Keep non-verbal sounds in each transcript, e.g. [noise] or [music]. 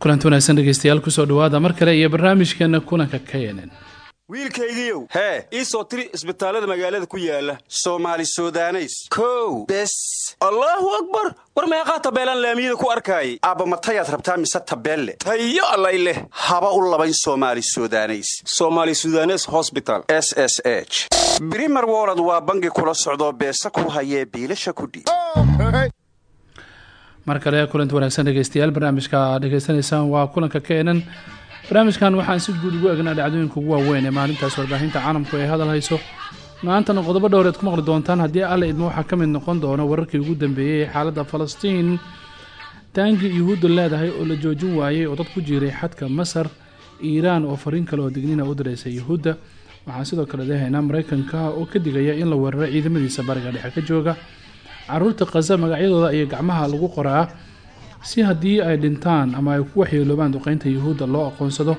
kulanti wanaagsan dhegeystayaal ku soo dhawaada mar kale iyo barnaamijkeena kulanka k n n wiilkaygiiow hee ii soo tiri isbitaallada magaalada ku yaalla soomaali sudaneys. Kow. Bes. Allaahu akbar! War meeqaa tabeelaan laamiyada ku arkaayay aabba matayaad rabtaa mise tabeelle? Tayo allay leh. Haba u labayn soomaali sudaneys. Somaali sudanes hosbital s s h. Brimer wolod waa bangi kula socdoo beesa ku hayee biilasha kudhiib mar kale kulanti wanaagsan dhegeystayaal barnaamijka aad dhegeysanaysaan waa kulanka k n n barnaamijkan waxaan si guud ugu egnaa dhacdooyinka ugu waaweyn ee maalintaas warbaahinta caalamku ay hadal hayso. Maantana qodobo dhowreed ku maqli doontaan haddii alla idmo waxaa ka mid noqon doona wararkii ugu dambeeyey ee xaaladda falastiin. Taangi yuhuudda leedahay oo la joojin waayey oo dad ku jiiray xadka masar iiraan oo fariin kale oo dignina u diraysa yuhuudda. Waxaan sidoo kale leehaynaa maraykanka oo ka digaya in la weeraro ciidamadiisa bariga dhexe ka jooga. Caruurta khaza magacyadooda ayaa gacmaha lagu qoraa si haddii ay dhintaan ama ay ku waxyeeloobaan duqeynta yuhuudda loo aqoonsado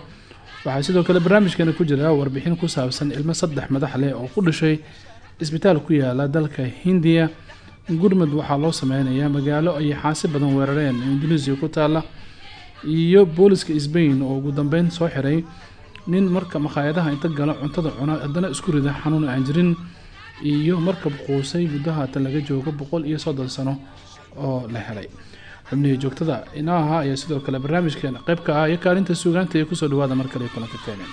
waxaa sidoo kale barnaamijkeena ku jira warbixin ku saabsan ilmo saddex madax leh oo ku dhashay isbitaal ku yaalla dalka hindiya. Gurmud waxaa loo sameynayaa magaalo ay xaasi badan weerareen indonesiya ku taala iyo booliska sbain oo ugu dambeyn soo xiray nin marka makhaayadaha inta gala cuntada cuna haddana isku rida xanuun aan jirin iyo markab quusay muddo haatan laga joogo boqol iyo soddon sano oo la helay xubnihii joogtada inoo ahaa ayaa sidoo kale barnaamijkeena qeybka ah iyo kaalinta suugaanta ee ku soo dhawaada mar kale kulanka keeneen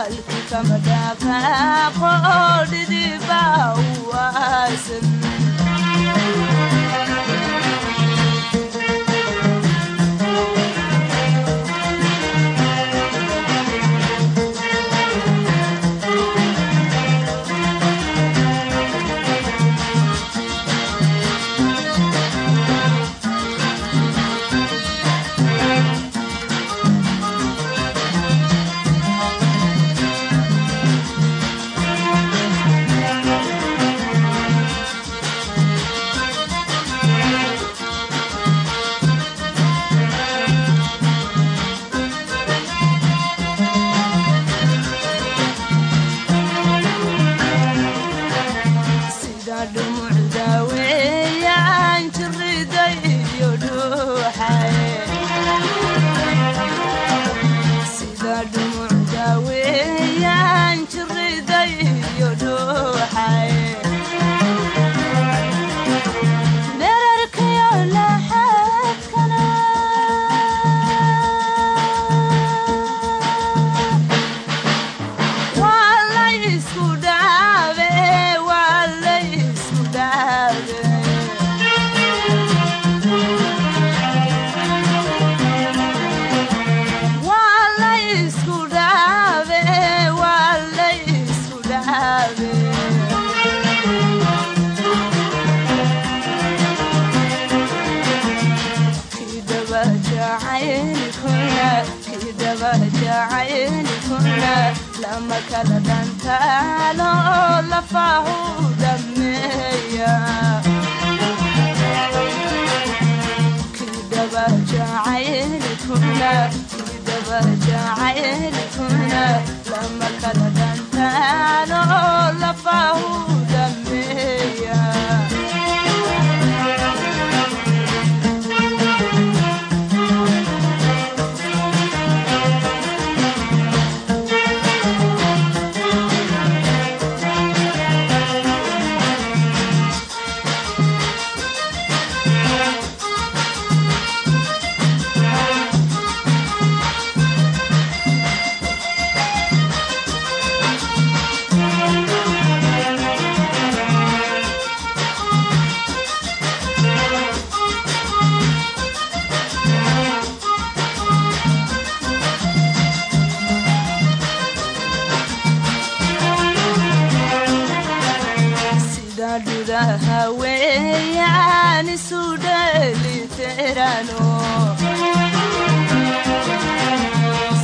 halkika madaafaa qoodhidii baa u waasan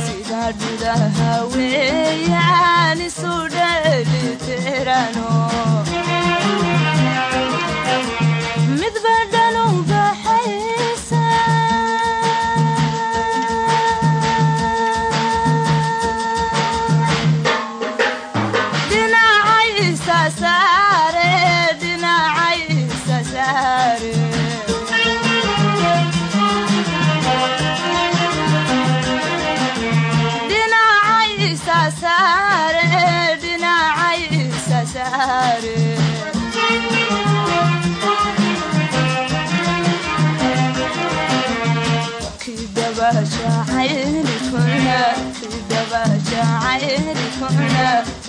sida gudaha weeyaan isu dheliterano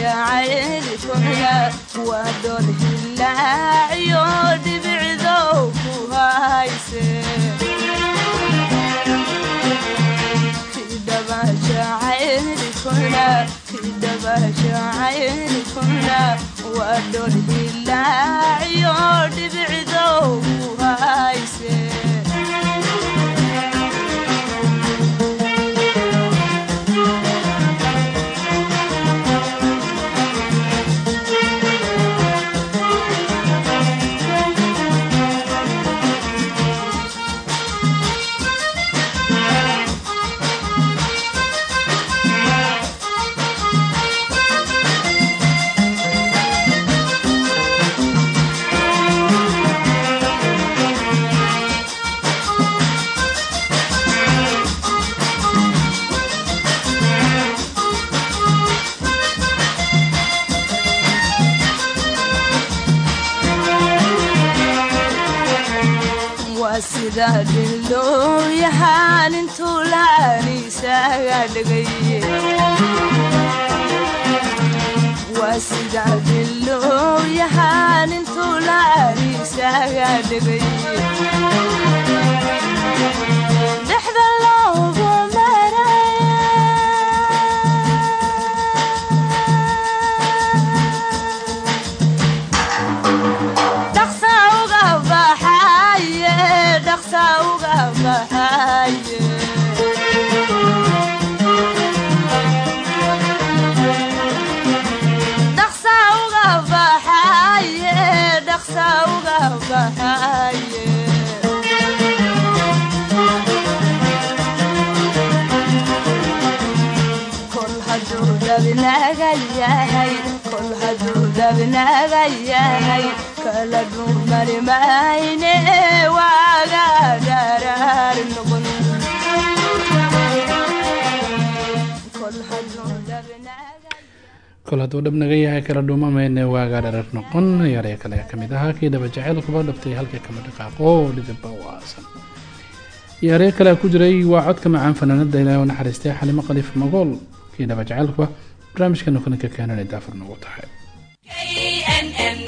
jacaylkooga waadood hillaaciyo dhibicdow ku hayse waadood hillaaciyo dhibicdow ku hayse sida dhildhooyahaan intuu laaniisaaga dhigay waa sida dhildhooyahaan intuu laaniisaaga dhigay dhabnaga yahay kala dhumari mayne waaga noqon kol hadduu dhab naga yahay kala dhuumamayne waagaa dharar noqon. Yaree kale ka mid ahaa kii dhaba jaceyl kuba dhabtay halkii kama dhaqaaqo dhidibba waasan yaree kale ku jiray waa codka macaan fanaanada ilaahay u naxariistay xalimo qaliif magool. Kii dhaba jaceylkuba barnaamijkeenu kulanka keenanay daafur nagu tahay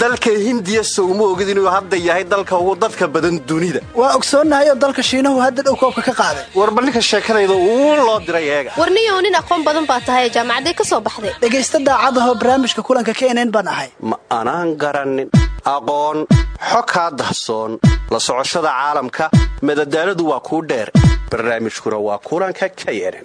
dalka hindiya sowma ogid inuu hadda yahay dalka ugu dadka badan dunida. Waa ogsoonnahay oo dalka shiinahu hadda dhow koobka ka qaaday. Warba ninka sheekadayda uu loo diray eega. Warniyow nin aqoon badan baa tahay jaamacaday ka soo baxday. Dhegaysta daacadahoo barnaamijka kulanka knn baan ahay. Ma anaan garannin aqoon xo kaa dahsoon la socoshada caalamka madadaaladu waa kuu dheer barnaamijkuna waa kulanka knn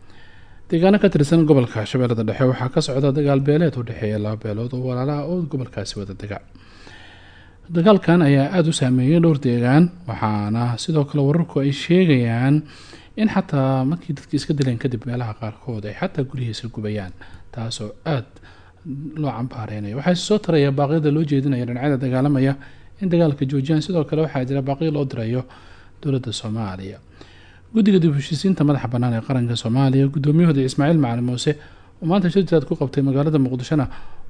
deegaano ka tirsan gobolka shabeellada dhexe waxaa ka socda dagaal beeleed u dhexeeya laba beelood oo walaalaha oo gobolkaasi wada dega. Dagaalkan ayaa aada u saameeyay dhowr deegaan waxaana sidoo kale wararku ay sheegayaan in xataa markii dadkii iska dileen kadib meelaha qaarkood ay xataa guryihiisa gubayaan taasoo aada loo cambaareynaya waxaa soo taraya baaqyada loo jeedinaya dhinacyada dagaalamaya in dagaalka joojiyaan sidoo kale waxaa jira baaqyo loo dirayo dowladda soomaaliya guddiga dib heshiisiinta madaxa bannaan ee qaranka soomaaliya guddoomiyahooda ismaaciil macalin muuse oo maanta shirjiraad ku qabtay magaalada muqdishona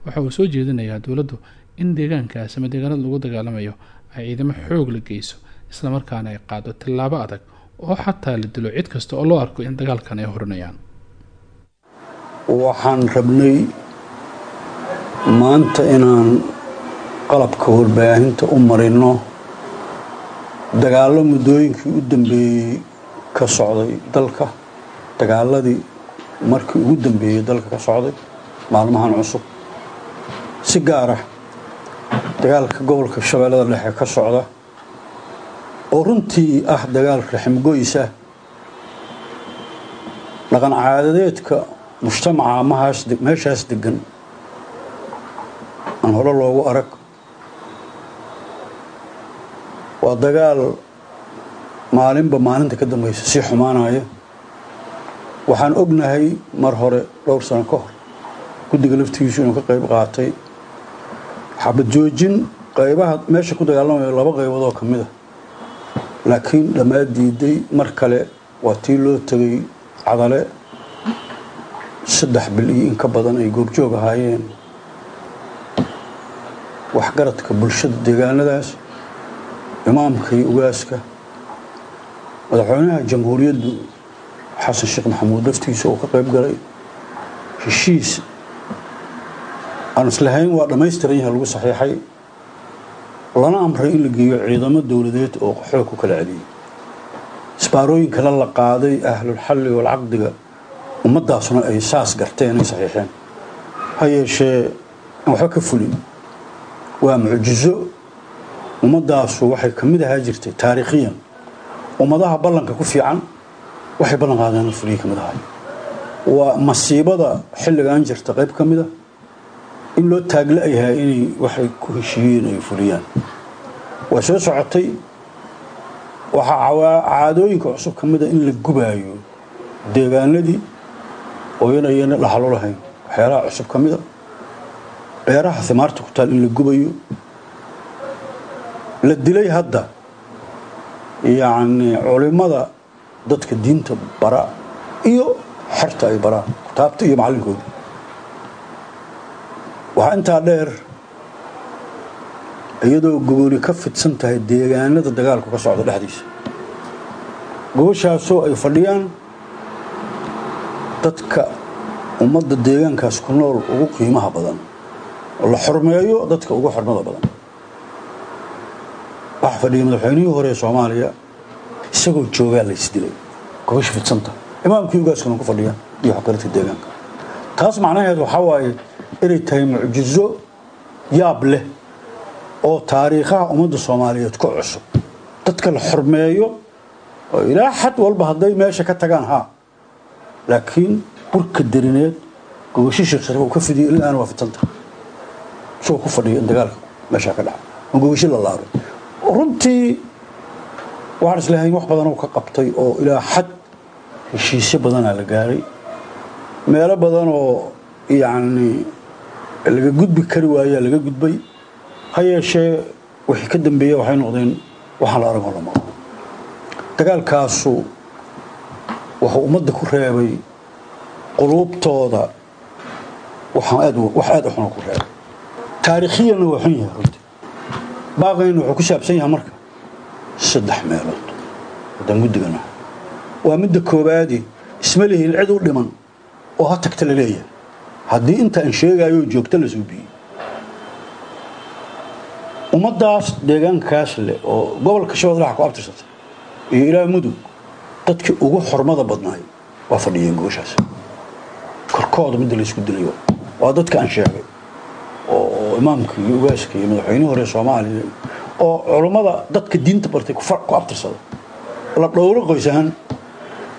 waxa uu soo jeedinayaa dowladdu in deegaankaas ama deegaanada lagu dagaalamayo ay ciidamo xoog la geyso islamarkaana ay qaado tallaabo adag oo xataa la dilo cid kasta oo loo arko in dagaalkan ay horinayaan waxaan rabnay maanta inaan qalabka warbaahinta u marino. Dagaallo muddooyinkii u dambeeyey ka socday dalka. Dagaaladii markii ugu dambeeyey dalka ka socday maalmahan cusub. Si gaar ah dagaalka gobolka shabeellada dhexe ka socda oo runtii ah dagaal raximgoys ah dhaqan caadadeedka mujtamaca amahaas meeshaas degan aan hore loogu arag waa dagaal maalinba maalinta ka dambaysa sii xumaanaya waxaan ognahay mar hore dhowr sano ka hor guddiga laftigiisu inuu ka qayb qaatay. Xabad joojin qaybaha meesha ku dagaalamayo laba qaybood oo ka mid a laakiin dhammaad diiday mar kale waa tii loo tegay cadale. Saddex bil iyo in ka badan ay goobjoog ahaayeen. Waxgaradka bulshada deegaanadaas imaamka iyo ugaaska madaxweynaha jamhuuriyaddu xasan sheekh maxamuud laftiisa uu ka qayb galay. Heshiis aan islahayn waa dhammaystiran yahay lagu saxiixay. Lana amray in la geeyo ciidamo dowladeed oo xoog ku kala celiyay. Isbaarooyin kale la qaaday ahlulxalli walcaqdiga ummaddaasuna ay saas garteen ay saxiixeen. Ha yeeshee waxba ka fulin. Waa mucjizo. Ummadaasu waxay ka mid ahaa jirtay taariikhiyan ummadaha ballanka ku fiican waxay ballan qaadeen fuliya ka mid ahay waa masiibada xilligan jirta qayb ka mida in loo taagla yahay inay waxay ku heshiiyeen ay fuliyaan. Waa soo socotay. Waxaa caadooyinka cusub ka mida in la gubaayo deegaanadii oo inayna dhaxlo lahayn waxyaalaha cusub ka mida beeraha himaarta ku taal in la gubayo. La dilay hadda yacni culimada dadka diinta bara iyo xerta ay baraan kutaabta iyo macallinkooda waxaa intaa dheer iyadoo gogoli ka fidsan tahay deegaanada dagaalku ka socda dhexdiisa. Gogoshaasoo ay fadhiyaan dadka ummadda deegaankaas ku nool ugu qiimaha badan la xurmeeyo dadka ugu xurmada badan waxaa fadhiyay madaxweynihii hore ee soomaaliya isagoo joogaa la isdilay. Gogosha fidsanta imaamkii ugaaskana ku fadhiya iyo xakaradka deegaanka. Taas macnaheed waxaa waaye inay tahay mucjizo yaab leh oo taariikhaha ummadda soomaaliyeed ku cusub. Dadka la xurmeeyo oo ilaa xad walba hadday meesha ka tagaan haa. Laakiin burka darineed gogosho sheekh shariif uu ka fidiyay ilaana waa fidsanta isagoo ku fadhiya in dagaalka meeshaa ka dhaca. Oo gogosho la laabay runtii waxaan islahayn wax badan ka qabtay oo ilaa xad heshiisyo badanaa la gaaray. Meelo badan oo yacni laga gudbi kari waayaa laga gudbay. Ha yeeshee wixii ka dambeeya waxay noqdeen waxaan la aragoo la maqlo dagaalkaasu wuxuu ummadda ku reebay quluubtooda. Wax aad u xun oo ku reebay. Taariikhiyanna waa xun yahay runtii baaqayna wuxuu ku saabsan yahay marka. Saddex meelood. Haddaan guddigana waa midda koowaadi. Isma lihin cid u dhiman oo ha tagta la leeyahay. Haddii inta aan sheegayo joogto la suubiyey ummaddaas deegaankaas leh oo gobolka shabeelle waxa ku abtirsatay iyo ilaa mudug dadkii ugu xormada badnaay waa fadhiyeen gooshaas. Korkooda midda la isku dilayo waa dadka aan sheegay oo imaamka iyo ugaaska iyo madaxweynihii hore soomaaliya oo culummada dadka diinta bartay ku abtirsada la dhowro qoys ahaan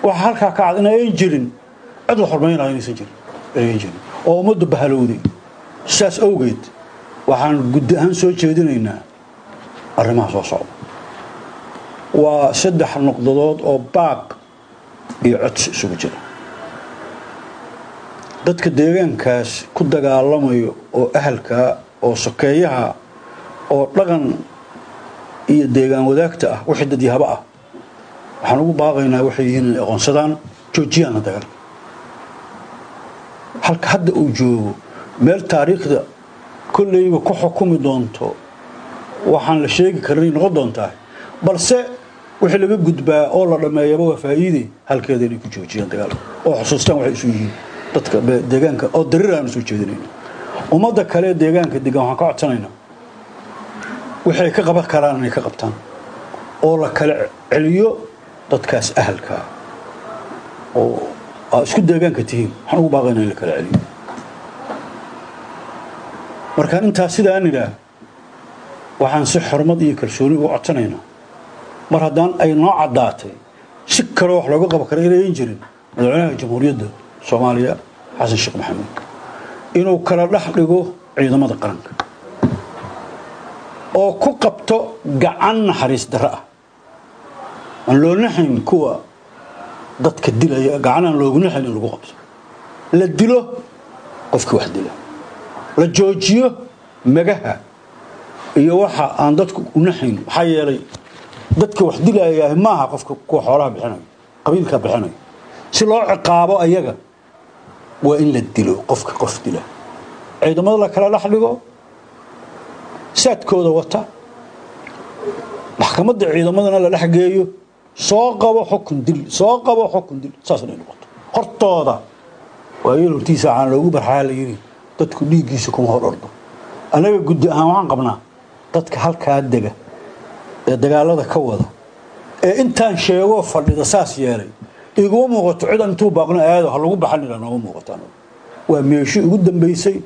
waxa halkaa ka cad inayan jirin cid la xurmaynayo inaysan jirin inayan jirin. Oo ummaddu bahalowday. Saas awgeed waxaan guddi ahaan soo jeedinaynaa arrimaha soo socda. Waa saddex nuqdadood oo baaq iyo codsi isugu jira dadka deegaankaas ku dagaalamayo oo ahalkaa oo sokeeyaha oo dhaqan iyo deegaan wadaagta ah wixii dadyahaba ah. Waxaan ugu baaqaynaa waxay yihiin inay aqoonsadaan joojiyaana dagaalka. Halka hadda uu joogo meel taariikhda kolleyba ku xukumi doonto waxaan la sheegi karin inay noqon doontaa balse wixii laga gudbaa oo la dhammeeyaba waa faa'iide halkeeda inay ku joojiyaan dagaalka oo xusuustaan waxay isu yihiin dadka deegaanka oo darir aan soo jeedinayno ummadda kale ee deegaanka degan waxaan ka codsanaynaa waxay ka qaban karaan inay ka qabtaan. Oo la kala celiyo dadkaas ahalka. Ah oo aa isku deegaanka tihiin. Waxaan ugu baaqaynaa in la kala celiyo. Markaan intaas sidaan idhaah waxaan si xormad iyo kalsooni ugu codsanaynaa. Mar haddaan ay noo caddaatay si kaloo wax looga qaban kara inayan jirin. Madaxweynaha jamhuuriyadda soomaaliya xasan sheekh maxamuud. Inuu kala dhex dhigo ciidamada qaranka. Oo ku qabto gacan naxariis darro ah. Aan loo naxayn kuwa dadka dilaya gacan aan loogu naxayn in lagu qabto la dilo qofkii wax dila. La joojiyo magaha iyo waxa aan dadku u naxayn maxaa yeelay dadka wax dilayaah maaha qofka kuwa xoolaha bixinayo qabiilka bixinayo si loo ciqaabo ayaga waa in la dilo qofka qof dila ciidamada la kala dhex dhigo saadkooda wata. Maxkamadda ciidamadana la dhex geeyo. Soo qabo xukun dil soo qabo xukun dil saas inay noqoto hortooda waa iyal hortiisa aan loogu barxaa la yidhi dadku dhiiggiisa kuma hor ordo. Annaga guddi ahaan waxaan qabnaa dadka halkaa dega ee dagaalada ka wada ee intaan sheegoo fadhida saas yeelay iguma muuqato cid intuu baaqno aado ha lagu baxanila nooma muuqataan. Waa meeshii ugu dambaysay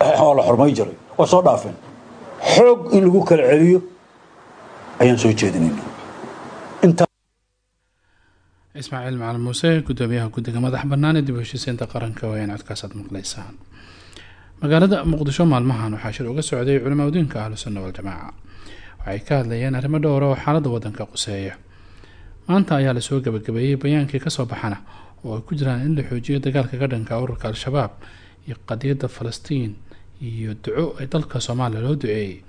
waa la xurmay jiray waa soo dhaafeen. Xoog in lagu kala celiyo ayaan soo jeedinayna ismaaciil macalin muuse gudoomiyaha guddiga madax bannaan ee dib u heshiisiinta qaranka wayaan codkaasaad maqlaysaan. Magaalada muqdisho maalmahan waxaa shir uga socday culimaa udiinka ahlu sunna waljamaaca waxay ka hadlayeen arrimo dhowra oo xaaladda waddanka quseeya maanta ayaa la soo gabagabeeyey bayaankii ka soo baxana oo ay ku jiraan in la xoojiyo dagaalka ka dhanka ururka al-shabaab iyo qadiyadda falastiin iyo duco ay dalka soomaaliya loo duceeyey.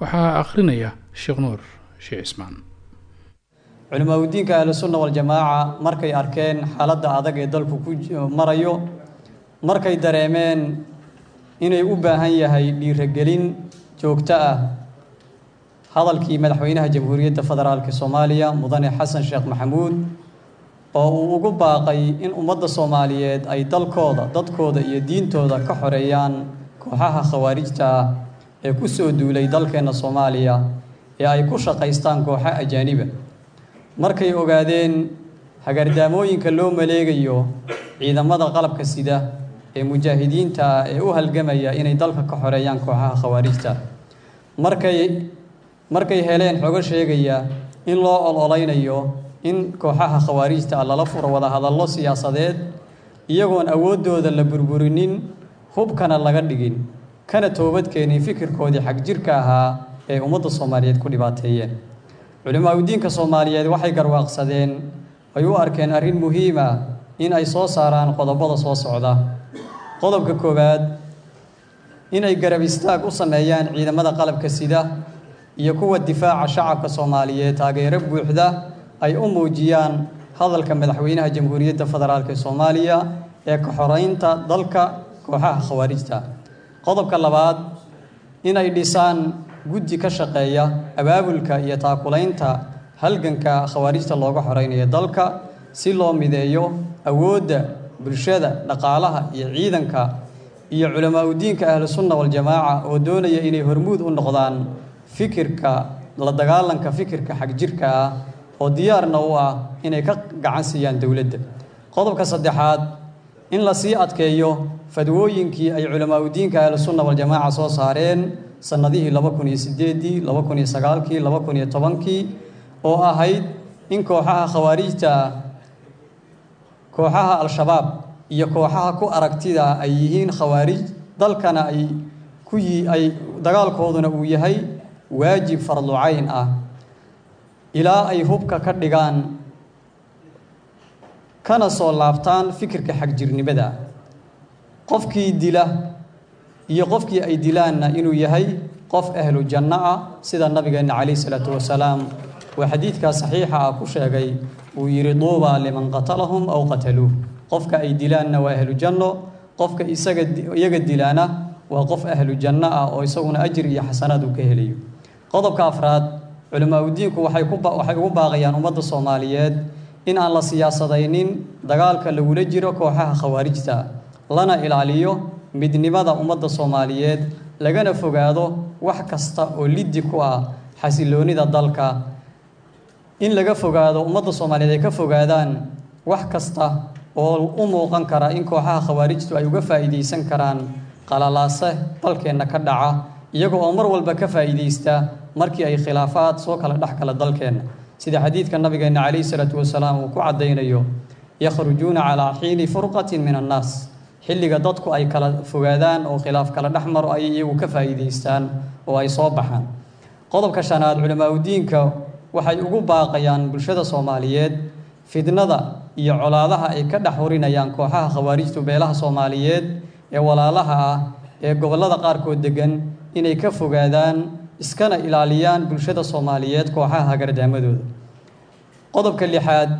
Waxaa akhrinaya sheekh nuur sheekh cismaan culimaa udiinka ahlu sunna waljamaaca markay arkeen xaaladda adag ee dalku ku marayo markay dareemeen inay u baahan yahay dhiiragelin joogto ah hadalkii madaxweynaha jamhuuriyadda federaalk soomaaliya mudane xasan sheekh maxamuud oo uu ugu baaqay in ummadda soomaaliyeed ay dalkooda dadkooda iyo diintooda ka xoreeyaan kooxaha khawaarijta ee ku soo duulay dalkeenna soomaaliya ee ay ku shaqaystaan kooxo ajaaniba markay ogaadeen hagardaamooyinka loo maleegayo ciidamada qalabka sida ee mujaahidiinta ah ee u halgamaya inay dalka ka xoreeyaan kooxaha khawaarijta. Markay markay heleen xogo sheegaya in loo ololeynayo in kooxaha khawaarijta ah lala furo wadahadallo siyaasadeed iyagoon awooddooda la burburinin hubkana laga dhigin kana toobadkeenin fikirkoodii xagjirka ahaa ee ummadda soomaaliyeed ku dhibaateeyeen. Culimaa udiinka soomaaliyeed waxay garwaaqsadeen ay u arkeen arrin muhiima in ay soo saaraan qodobada soo socda. Qodobka koowaad inay garab istaag u sameeyaan ciidamada qalabka sida iyo kuwa difaaca shacabka soomaaliyeed taageero buuxda ay u muujiyaan hadalka madaxweynaha jamhuuriyadda federaalk ee soomaaliya ee ka xoreynta dalka kooxaha khawaarijta. Qodobka labaad inay dhisaan guddi ka shaqeeya abaabulka iyo taakulaynta halganka khawaarijta looga xoreynayo dalka si loo mideeyo awoodda bulshada dhaqaalaha iyo ciidanka iyo culamaa udiinka ahlu sunna waljamaaca oo doonaya inay hormuud u noqdaan fikirka la dagaalanka fikirka xagjirka ah oo diyaarna u ah inay ka gacan siiyaan dowladda. Qodobka saddexaad in la sii adkeeyo fadwooyinkii ay culamaa udiinka ahlu sunna waljamaaca soo saareen sanadihii laba kun iyo sideedii laba kun iyo sagaalkii laba kun iyo tobankii oo ahayd in kooxaha khawaarijta ah kooxaha al-shabaab iyo kooxaha ku aragtida ay yihiin khawaarij dalkana ay ku yi ay dagaalkooduna uu yahay waajib farducayn ah. Ilaa ay hubka ka dhigaan kana soo laabtaan fikirka xagjirnimada. Qofkii dila iyo qofkii ay dilaanna inuu yahay qof ahlu janno ah sida nabigeenna calayhi salaatu wasalaam waa xadiidkaa saxiixa ah ku sheegay. Uu yidhi duuba liman qatalahum aw qataluuh. Qofka ay dilaanna waa ahlu janno qofka isaga iyaga dilaana waa qof ahlu janno ah oo isaguna ajir iyo xasanaad uu ka helayo qodobka afraad culamaa udiinku waxay ku waxay ugu baaqayaan ummadda soomaaliyeed in aan la siyaasadaynin dagaalka lagula jiro kooxaha khawaarijta lana ilaaliyo midnimada ummadda soomaaliyeed lagana fogaado wax kasta oo liddi ku ah xasiloonida dalka. In laga fogaado ummadda soomaaliyeed ay ka fogaadaan wax kasta oo u muuqan kara in kooxaha khawaarijtu ay uga faa'iidaysan karaan qalalaase dalkeenna ka dhaca iyaga oo mar walba ka faa'iidaysta markii ay khilaafaad soo kala dhex gala dalkeenna sida xadiidka nabigeenna calayhi salaatu wasalaam uu ku caddaynayo yakhrujuuna calaa xiini furqatin min annaas. Xilliga dadku ay kala fogaadaan oo khilaaf kala dhex maro ayay iyagu ka faa'iidaystaan oo ay soo baxaan. Qodobka shanaad culamaa udiinka waxay ugu baaqayaan bulshada soomaaliyeed fidnada iyo colaadaha ay ka dhex hurinayaan kooxaha khawaarijtu beelaha soomaaliyeed ee walaalaha ah ee gobollada qaarkood degan inay ka fogaadaan iskana ilaaliyaan bulshada soomaaliyeed kooxaha hagardaamadooda qodobka lixaad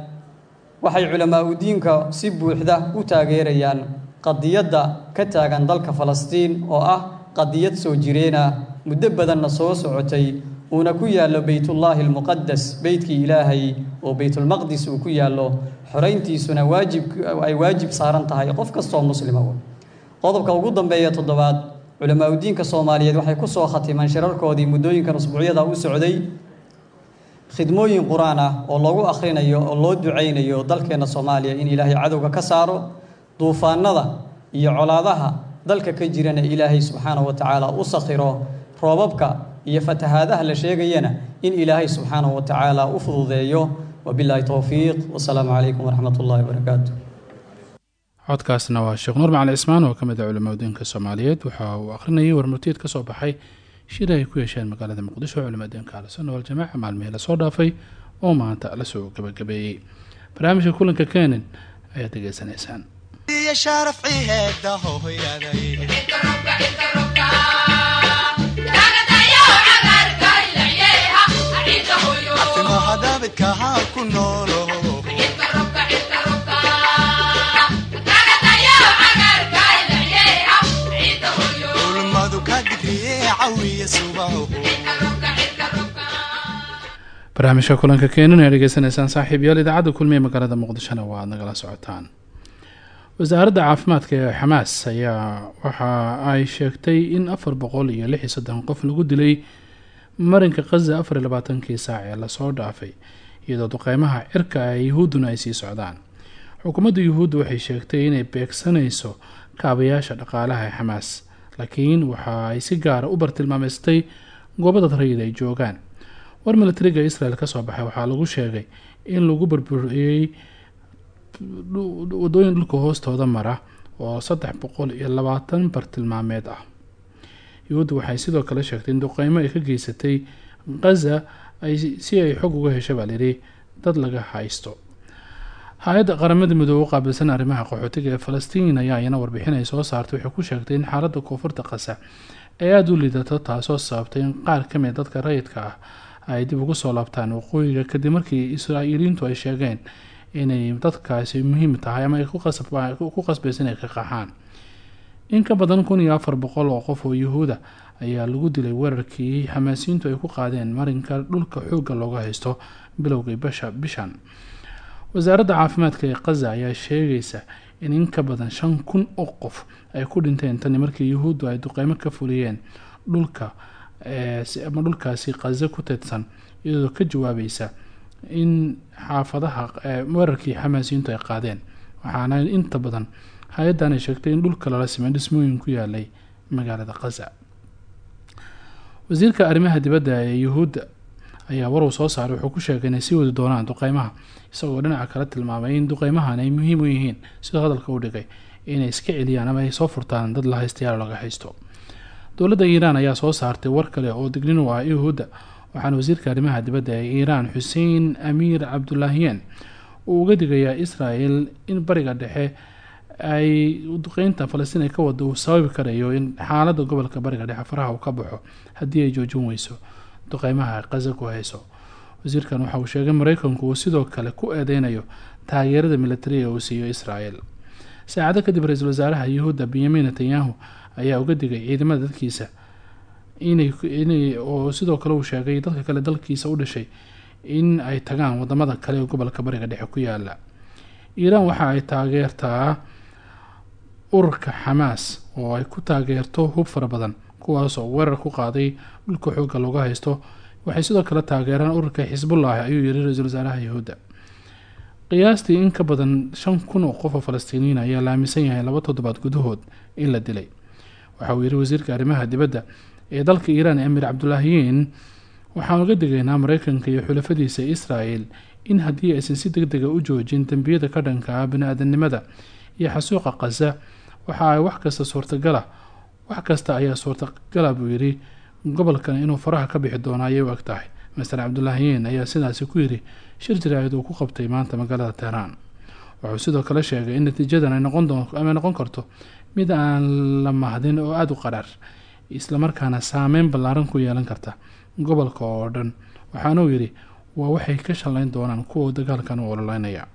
waxay culamaa udiinka si buuxda u taageerayaan qadiyadda ka taagan dalka falastiin oo ah qadiyad soo jireen ah muddo badanna soo socotay uuna ku yaallo beytullaahi almuqadas beytkii ilaahay oo beytulmaqdis uu ku yaallo xorayntiisuna waajib ay waajib saaran tahay qof kastoo muslima qodobka ugu dambeeya toddobaad culamaa udiinka soomaaliyeed waxay ku soo khatimeen shirarkoodii muddooyinkan usbuucyada u socday. Khidmooyin qur'aan ah oo loogu akhrinayo oo loo ducaynayo dalkeenna soomaaliya in ilaahay cadowga ka saaro duufaanada iyo colaadaha dalka ka jirana ilaahay subxaana wa tacaala u sakhiro roobabka iyo fatahaadaha la sheegayana in ilaahay subxaana wa tacaala u fududeeyo. Wabilaahi towfiiq wasalaamu calaykum waraxmat ullahi wabarakaatu codkaasna waa sheekh nuur macali cismaan oo ka mid ah culimadiinka soomaaliyeed. Waxa uu akhrinayay warmurtiyeed ka soo baxay shir ay ku yeesheen magaalada muqdisho culimadiinka ahlusunna waljamaaca maalmihii la soo dhaafay oo maanta la soo gabagabeeyey. Barnaamijka kulanka kenen ayaad degeysanaysaan barnaamijka kulanka keenan ee dhegeysanaysaan saaxiibayaal idaacadda kulmiye magaalada muqdishona waa aad nagala socotaan. Wasaaradda caafimaadka ee xamaas ayaa waxa ay sheegtay in afar boqol iyo lix soddon qof lagu dilay marinka khaza afar iyo labaatankii saac ee la soo dhaafay iyadoo duqeymaha cirka ee yuhuudduna ay sii socdaan. Xukuumadda yuhuudda waxay sheegtay inay beegsanayso kaabayaasha dhaqaalaha ee xamaas laakiin waxa ay si gaara u bartilmaameystay goobada rayid ay joogaan. War militariga israel ka soo baxay waxaa lagu sheegay in lagu burburiyey wadooyin dhulka hoostooda mara oo saddex boqol iyo labaatan bartilmaameed ah. Yuhuudda waxay sidoo kale sheegtay in duqeymo ay ka geysatay khaza ay si ay xog uga hesha baa dad laga haysto hay'adda qaramada midoobe u qaabilsan arrimaha qaxootiga ee falastiin ayaa iyana warbixin ay soo saartay waxay ku sheegtay in xaaladda koonfurta khaza ay aada u liidato taasoo sababtay in qaar ka mid dadka rayidka ah ay dib ugu soo laabtaan waqooyiga kadib markii israa'iiliintu ay sheegeen inay dadkaasi muhiim tahay ama ay ku qasbaysa inay ka qaxaan in ka badan kun iyo afar boqol oo qof oo yuhuuda ayaa lagu dilay weerarkii xamaasiyiintu ay ku qaadeen marinka dhulka xoogga looga haysto bilowgii basha bishan wasaaradda caafimaadka ee khaza ayaa sheegaysa in in ka badan shan kun oo qof ay ku dhinteen tani markii yuhuuddu ay duqeymo ka fuliyeen dhulka ama dhulkaasi khaza ku teedsan iyadoo ka jawaabaysa in xaafadaha weerarkii xamaasiyiintu ay qaadeen. Waxaana inta badan hay'addan ay sheegtay in dhulka lala simay dhismooyin ku yaalay magaalada khaza wasiirka arrimaha dibadda ee yuhuudda ayaa waruu soo saaray wuxuu ku sheegay inay sii wadi doonaan duqeymaha isagoo dhinaca kale tilmaamay in duqeymahan ay muhiim u yihiin. Sidoo hadalka u dhigay inay iska celiyaan ama ay soo furtaan dad la haystayaal laga haysto. Dowladda iiraan ayaa soo saartay war kale oo dignin u ah yuhuudda waxaana wasiirka arrimaha dibadda ee iiraan xuseen amiir cabdulaahiyeen uu uga digayaa israel in bariga dhexe ay duqeynta falastiin ay ka wada uu sababi karayo in xaaladda gobolka bariga dhexe faraha uu ka baxo haddii ay joojin weyso duqeymaha qaza ku hayso wasiirkan waxa uu sheegay mareykanku uu sidoo kale ku eedeynayo taageerada militariga uu siiyo israel saacado kadib ra'iisul wasaaraha yuhuudda benyamin netanyahu ayaa uga digay ciidamada dadkiisa. Oo sidoo kale uu sheegay dadka kale dalkiisa u dhashay in ay tagaan waddamada kale ee gobolka bariga dhexe ku yaalla iiraan waxa ay taageertaa ururka xamaas oo ay ku taageerto hub fara badan kuwaas oo weerar ku qaaday dhulka xoogga looga haysto waxay sidoo kale taageeraan ururka xisbullahi ayuu yiri ra'iisul wasaaraha yuhuudda. Qiyaastii in ka badan shan kun oo qof oo falastiiniyiin ayaa la aaminsan yahay laba toddobaad gudahood in la dilay. Waxa uu yiri wasiirka arrimaha dibadda ee dalka iiraan amiir cabdulaahiyiin waxaan uga digaynaa mareykanka iyo xulafadiisa israel in haddii aysan si deg dega u joojin dembiyada ka dhanka ah bani-aadamnimada iyo xasuuqa khaza waxa ay wax kasta suurtagala wax kasta ayaa suurtagala buu yidhi gobolkan inuu faraha ka bixi doono ayay u eg tahay. Master cabdulaahiyiin ayaa sidaasi ku yidhi shir jaraa'id uu ku qabtay maanta magaalada tehraan wuxuu sidoo kale sheegay in natiijadan ay noqon karto mid aan la mahdin oo aada u qaraar islamarkaana saameyn ballaaran ku yeelan karta. Gobolka oo dhan waxaanuu yidhi waa waxay ka shallayn doonaan kuwa dagaalkan u ololeynaya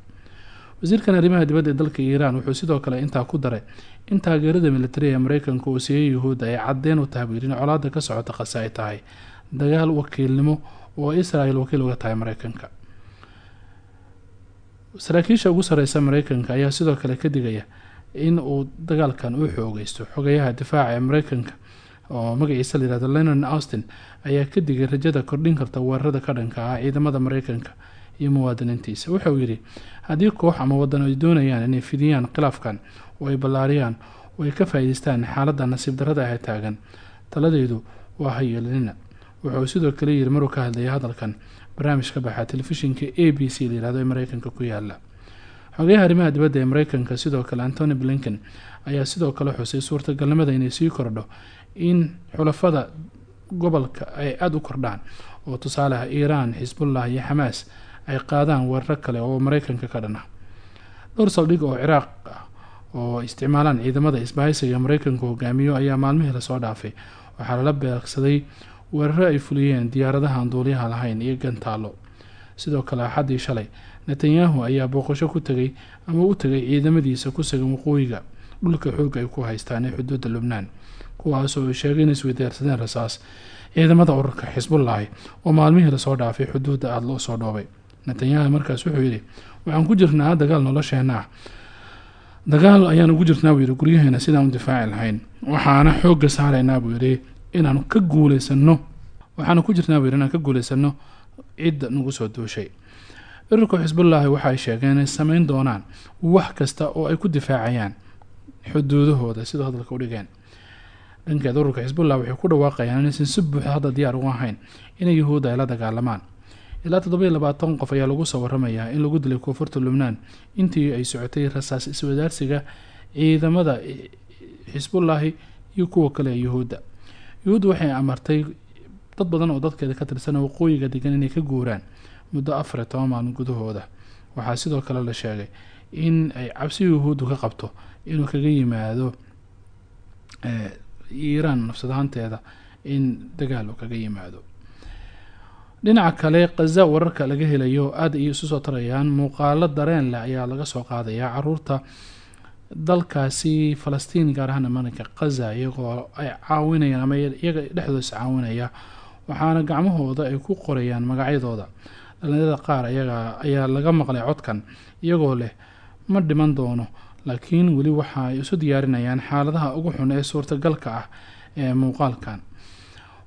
wasiirkan arrimaha dibadda ee dalka iiraan wuxuu sidoo kale intaa ku daray in taageerada militariga ee mareykanka uu siiyey yuhuudda ay caddeyn u yidhi in colaada ka socota qase ay tahay. Dagaal wakiilnimo oo israel wakiil uga tahay mareykanka. Saraakiisha ugu sareysa mareykanka ayaa sidoo kale ka digaya in uu dagaalkan u xoogeysto xogayaha difaaca ee mareykanka oo magaciisa layihahdo lenon austin ayaa ka digay rajada kordhin karta weerarada ka dhanka ah ciidamada mareykanka iyo muwaadiniintiisa. Wuxauu yidhi haddii koox ama wadan ay doonayaan inay fidiyaan khilaafkan oo ay ballaariyaan oo ay ka faa'iideystaan xaaladda nasiib darrada ah taagan taladeedu waa hayeelinina. Wuxuu sidoo kale yiri maruu ka hadlayay hadalkan barnaamij ka baxa telefishinka a b c la yiraahdo ee mareykanka ku yaalla xogeyaha arrimaha dibadda ee mareykanka sidoo kale antony blinken ayaa sidoo kale xusay suurtagalnimada inay sii kordho in xulafada gobolka ay aada u kordhaan oo tusaaleha iiraan xisbullah iyo xamaas ay qaadaan weeraro kale oo mareykanka ka dhan ah dhowr saldhig oo ciraaq ah oo isticmaalaan ciidamada isbahaysiga mareykanku hogaamiyo ayaa maalmihii la soo dhaafay. Waxaa lala beegsaday weeraro ay fuliyeen diyaaradaha aan duuliyaha lahayn iyo gantaallo sidoo kale axaddii shalay netanyahu ayaa booqasho ku tegay ama u tegay ciidamadiisa ku sugan waqooyiga dhulka xoogga ay ku haystaan ee xuduudda lubnaan kuwaasoo ay sheegay in isweydaarsadeen rasaas ciidamada ururka xisbullaahi oo maalmihii la soo dhaafay xuduudda aada loo soo dhoobay netanyahu markaas wuxuu yidhi waxaan ku jirnaa dagaal nolosheena dagaal ayaan ugu jirnaa buu yidhi guryaheena sidaan u difaaci lahayn. Waxaana xoogga saaraynaa buu yidhi inaanu ka guuleysano waxaanu ku jirnaa buu yidhi inaan ka guuleysano cidda nagu soo duushay. Ururka xisbullaahi waxa ay sheegeen inay sameyn doonaan wax kasta oo ay ku difaacayaan xuduudahooda sidoo hadalka u dhigeen. Dhankeeda ururka xisbullah waxay ku dhawaaqayaan inaysan si buuxda hadda diyaar ugu ahayn. Inay yuhuudda ay la dagaalamaan ilaa toddoba iyo labaatan qof ayaa lagu soo waramayaa in lagu dilay koonfurta lubnaan. Intii ay socotay rasaas iswadaarsiga ciidamada xisbullaahi iyo kuwa kale ee yuhuudda. Yuhuudda waxay amartay dad badan oo dadkeeda ka tirsan waqooyiga degan inay ka guuraan muddo afar iyo toban maalin gudahooda. Waxaa sidoo kale la sheegay in ay cabsi yuhuuddu ka qabto inuu kaga yimaado iiraan nafsad ahaanteeda in dagaal uu kaga yimaado dhinaca kale khaza wararka laga helayo aada iyo isu soo tarayaan. Muuqaalo dareen leh ayaa laga soo qaadayaa carruurta dalkaasi falastiin gaar ahaan marinka khaza iyagoo ay caawinayaan ama iyaga dhexdooda caawinaya waxaana gacmahooda ay ku qorayaan magacyadooda. Dhalinyarada qaar ayaga ayaa laga maqlay codkan iyagoo leh ma dhiman doono laakiin weli waxa ay isu diyaarinayaan xaaladaha ugu xun ee suurtagalka ah ee muuqaalkan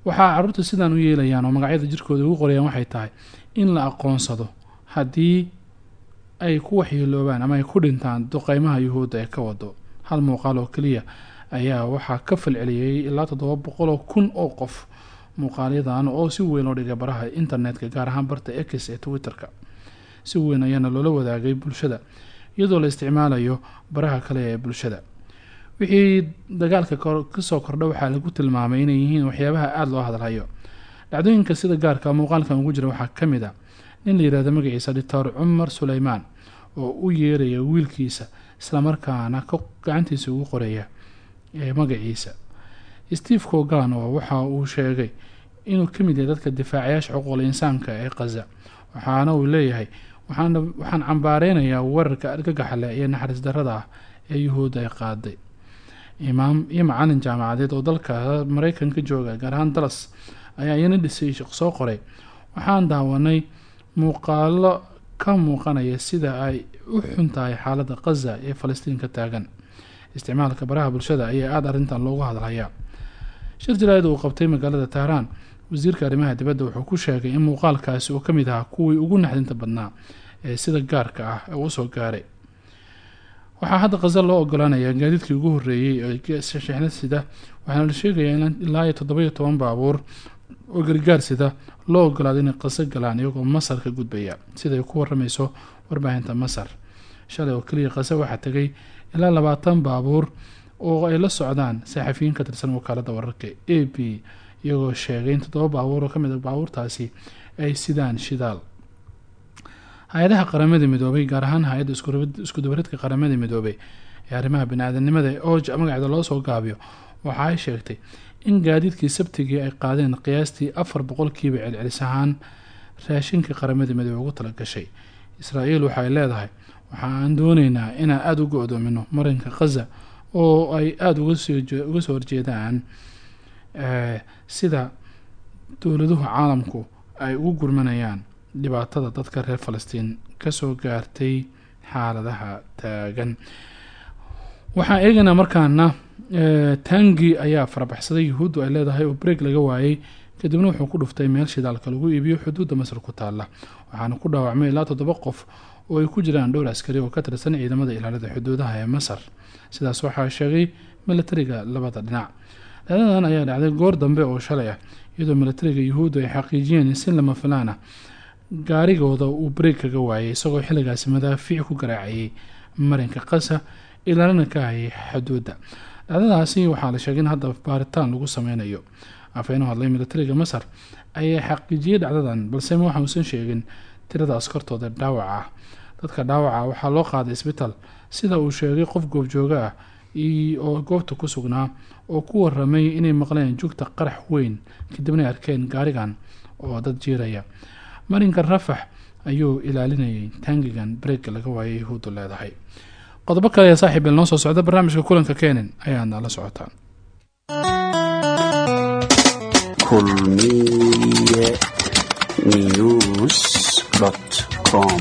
waxaa carruurta sidaan u yeelayaan oo magacyada jirkooda ugu qorayaan waxay tahay in la aqoonsado haddii ay ku waxyeeloobaan ama ay ku dhintaan duqeymaha yuhuudda ee ka wado. Hal muuqaal oo keliya ayaa waxaa ka falceliyey ilaa toddoba boqoloo kun oo qof muuqaalyadan oo si weyn loo dhigay baraha internetka gaar ahaan barta x ee twitter-ka. Si weyn ayaana loola wadaagay bulshada iyadoo la isticmaalayo baraha kale ee bulshada wixii dagaalka ka soo kordha waxaa lagu tilmaamay inay yihiin waxyaabaha aada loo hadalhayo dhacdooyinka sida gaarka muuqaalkan ugu jira waxaa ka mid a nin la yihahdo magaciisa doctor cumar suleymaan oo u yeeraya wiilkiisa islamarkaana ka gacantiisa ugu qoraya ee magaciisa. Steve cogano waxa uu sheegay inuu ka mid yahay dadka difaacayaasha xuquuqul insaanka ee khaza waxaana uu leeyahay waxaan cambaareynayaa weerarka argagaxa iyo naxariis darrada ah ee yuhuudda ay qaaday imaam iyo macalin jaamacadeed oo dalka mareykanka jooga gaar ahaan dallas ayaa iyana dhisay soo qoray. Waxaan daawanay muuqaalo ka muuqanaya sida ay u xun tahay xaaladda khaza ee falastiin ka taagan. Isticmaalka baraha bulshada ayaa aada arrintan loogu hadalhayaa shir jaraa'id uu qabtay magaalada tahraan wasiirka arrimaha dibadda wuxuu ku sheegay in muuqaalkaasi uu ka mid ahaa kuwii ugu naxdinta badnaa ee sida gaarka ah ee u soo gaaray waxaa hadda khaza loo ogolaanayaa gaadiidkii ugu horreeyey ee shixnad sida waxaana la sheegayaa in ilaa iyo toddoba iyo toban baabuur oo gargaar sida loo ogolaaday inay khaso galaan iyagoo masar ka gudbaya. Siday ku waramayso warbaahinta masar. Shalay oo keliya khaza waxaa tegay ilaa labaatan baabuur oo ay la socdaan saaxiifiyiin ka tirsan wakaaladda wararka a b iyagoo sheegay in toddoba baabuur oo ka mid a baabuurtaasi ay sidaan shidaal hay'adaha qaramada midoobay gaar ahaan hay'adda iskudabaridka qaramada midoobay ee arrimaha bani-aadanimada ee ooj magaceeda loo soo gaabiyo waxa ay sheegtay in gaadiidkii sabtigii ay qaadeen qiyaastii afar boqolkiiba celcelis ahaan raashinkii qaramada midoobey ugu tala gashay. Israa'el waxaay leedahay waxa aan dooneynaa inaan aada u go-doomino marinka khaza oo ay aada uga soo horjeedaan sida dowladuhu caalamku ay ugu gurmanayaan dhibaatada dadka reer falastiin ka soo gaartay xaaladaha taagan. Waxaan eegaynaa markaana tangi ayaa farabaxsaday. Yuhuuddu ay leedahay oo breeg laga waayey kadibna wuxuu ku dhuftay meel shidaalka lagu iibiyo. Xuduudda masar ku taala waxaana ku dhaawacmay ilaa toddoba qof oo ay ku jiraan dhowr askari oo ka tirsan ciidamada ilaalada xuduudaha ee masar. Sidaas waxaa sheegay milatariga labada dhinac. Dhacdadan ayaa dhacday goor dambe oo shalay ah iyadoo milatariga yuhuuddu ay xaqiijiyeen in lama filaan ah gaarigooda uu bareeg kaga waayay isagoo xilligaasi madaafiic ku garaacayay marinka qasa ilaalina ka hayay xuduudda dhacdadaasi waxaa la sheegay in hadda baaritaan lagu sameynayo. Afhayeen u hadlay milatariga masar ayaa xaqiijiyey dhacdadan balse ma waxausan sheegin tirada askartooda dhaawaca. Ah dadka dhaawaca waxaa loo qaaday isbitaal sida uu sheegay qof goobjooga ah oo goobta ku sugnaa oo ku waramay inay maqleen jugta qarax weyn kadibna arkeen gaarigan oo dad jiiraya marinka rafax ayuu ilaalinayay taangigan bareegga laga waayay yahuuddu leedahay. Qodobo kale ee saaxiib el noo soo socda barnaamijka kulanka kenen ayaadna la socotaan kulmiye news com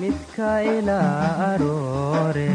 midka ilaa aroore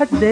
حتى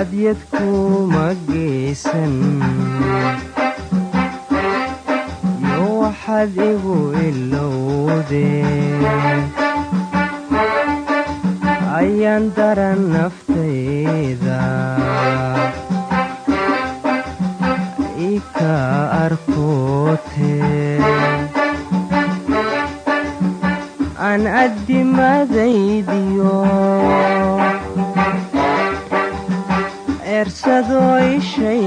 adyad kuma geysan yo waxaad igu ilowdeen ayaan daran naftayda ka arkoote xaddi madaydiyo ersadoo ishay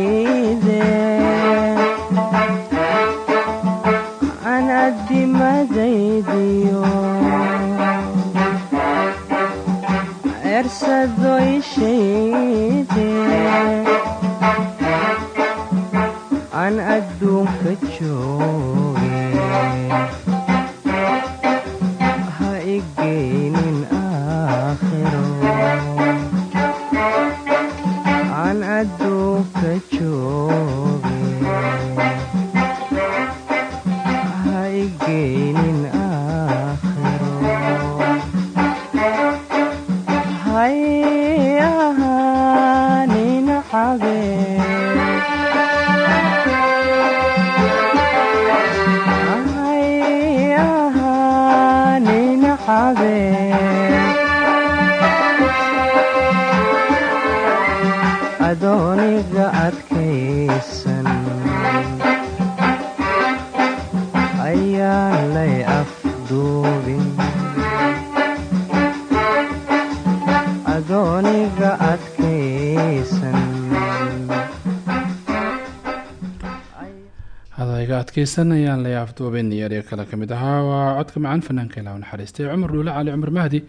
codkeysanayaan la afduubin iyo eryo kale ka mid ahaa. Waa codka macaan fanaanka ilaa naxariistay. Cumar dhuule cali cumar mahdi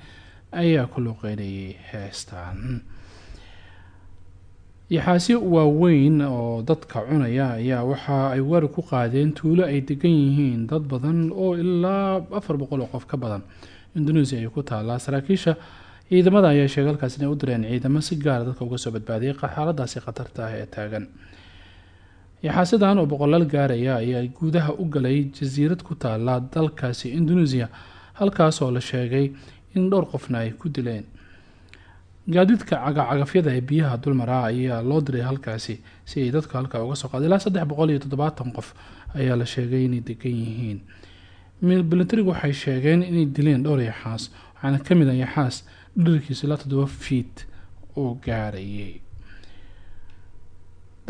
ayaa ku luuqeynayay heestan. Yaxaasyo waaweyn oo dadka cunaya ayaa waxa ay weerar ku qaadeen tuulo ay degan yihiin dad badan oo ilaa afar boqol oo qof ka badan. Indonesia ay ku taalaa saraakiisha. Ciidamada ayaa inay u direen ciidamo si gaara dadka uga soo badbaadiyay xaaladaasi khatarta ah ee taagan yaxaasidan oo boqolaal gaaraya ayaa gudaha u galay jasiirad ku taala dalkaasi indonesia halkaasoo la sheegay in dhowr qofna ay ku dileen. Gaadiidka cagacagafyada ee biyaha dulmaraa ayaa loo diray halkaasi si ay dadka halkaa uga soo qaada ilaa boqol iyo toddobaatan qof ayaa la sheegay inay degan yihiin. Militarigu waxay sheegeen inay dileen dhowr yaxaas waxaana ka mid ah yaxaas dhirarkiisa ilaa toddoba fiit oo gaarayay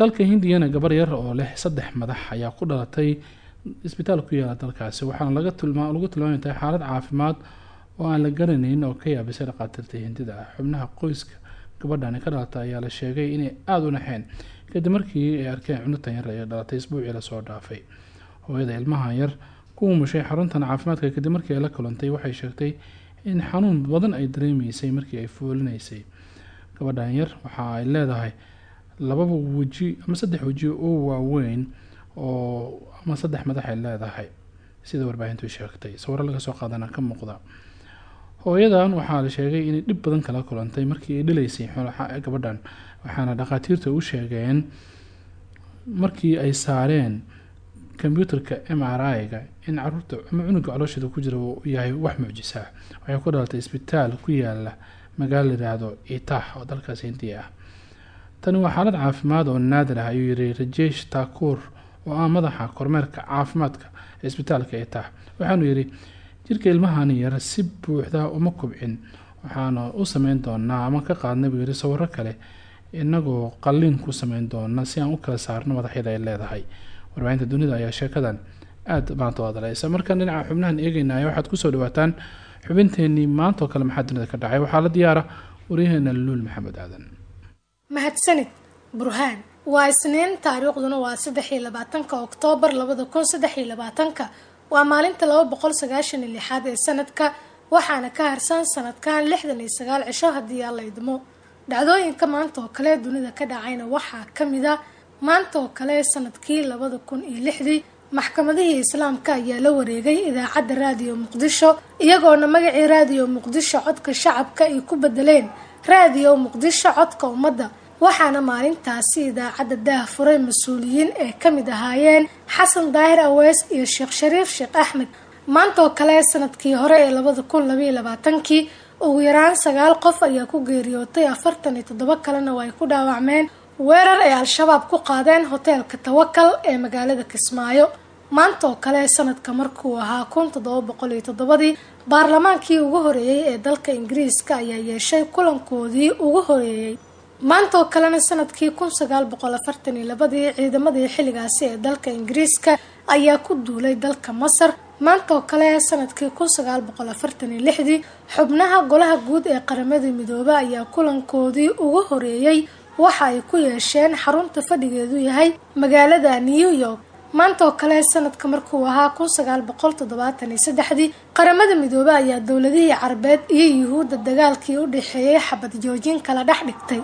dalka hindiyana gabar yar oo leh saddex madax ayaa ku dhalatay isbitaal ku yaalla dalkaasi. Waxaana lagu tilmaami tahay xaalad caafimaad oo aan la garanayn oo ka yaabisay dhaqaatiirta hindida. Ah xubnaha qoyska gabadhani ka dhalata ayaa la sheegay inay aada u naxeen. Kadib markii ay arkeen cunutan yar ee dhalatay isbuucii la soo dhaafay. Hooyada ilmahan yar ku umushay xaruntan caafimaadka kadib markii ay la kulantay waxay sheegtay in xanuun badan ay dareemeysay markii ay foolinaysay gabadhan yar waxa ay leedahay lababa weji ama saddex weji oo waaweyn oo ama saddex madax ay leedahay. Sida warbaahintu sheegtay. Sawiro laga soo qaadana ka muuqda. Hooyadan waxaa la sheegay inay dhib badan kala kulantay markii ay dhilaysay gabadhan waxaana dhakhaatiirta u sheegeen markii ay saareen kombyuutarka m r i-ga in carruurta ama cunuga caloosheeda ku jira uu yahay wax mucjisaa waxay ku dhalatay isbitaal ku yaalla magaalo la yidhaahdo itah oo dalkaas hindiya ah tani waa xaalad caafimaad oo naadir ah ayuu yiri rajesh takuur oo ah madaxa kormeerka caafimaadka ee isbitaalka itah waxaanu yidhi jirka ilmahani yar si buuxda uma kubcin waxaana u sameyn doonaa ama ka qaadnay buu sawiro kale inagoo qalliin ku sameyn doona si aan u kala saarno madaxyada ay leedahay. Warbaahinta dunida ayaa sheekadan aada maanta u markaan dhinaca xubnahan eegeynaya waxaad ku soo dhawaataan xubinteenii maantaoo kale maxaa dunida ka dhacay? Waxaa la diyaara waryaheena luul maxamed aadan mahadsanid burhaan waa isniin taariikhduna waa saddex iyo labaatanka oktoobar labada kun saddex iyo labaatanka. Waa maalinta laba boqol sagaashan iyo lixaad ee sanadka waxaana ka harsan sanadkan lixdan iyo sagaal cisho haddii aan la idmo. Dhacdooyinka maanta oo kale dunida ka dhacayna waxaa ka mid a maanta oo kale sannadkii labada kun iyo lixdii maxkamadihii islaamka ayaa la wareegay idaacadda raadiyo muqdisho iyagoona magacii raadiyo muqdisho codka shacabka ay ku bedeleen. Raadiyo muqdisho codka ummadda waxaana maalintaasi idaacadda daah furay mas'uuliyiin ee ka mid ahaayeen xasan daahir aweys iyo sheekh shariif sheekh axmed maanta oo kale sannadkii hore ee labada ugu yaraan sagaal qof ayaa ku geeriyootay afartan iyo toddoba kalena waa ay ku dhaawacmeen. Weerar ay al-shabaab ku qaadeen hoteelka tawakal ee magaalada kismaayo. Maanta oo kale sanadka markuu ahaa kun toddoba boqol iyo toddobadii baarlamaankii ugu horeeyey ee dalka ingiriiska ayaa yeeshay kulankoodii ugu horeeyey maanta oo kalena sannadkii kun sagaal ciidamadii xilligaasi ee dalka ingiriiska ayaa ku duulay dalka masar. Maanta oo kale sannadkii kun sagaal xubnaha golaha guud ee qaramada midoobe ayaa kulankoodii ugu horeeyey waxa ay ku yeesheen xarunta fadhigeedu yahay magaalada new york. Maanta oo kale sanadka markuu ahaa kun sagaal qaramada midoobe ayaa dowladihii carabeed iyo yuhuudda dagaalkii u dhexeeyey xabad joojin kala dhex dhigtay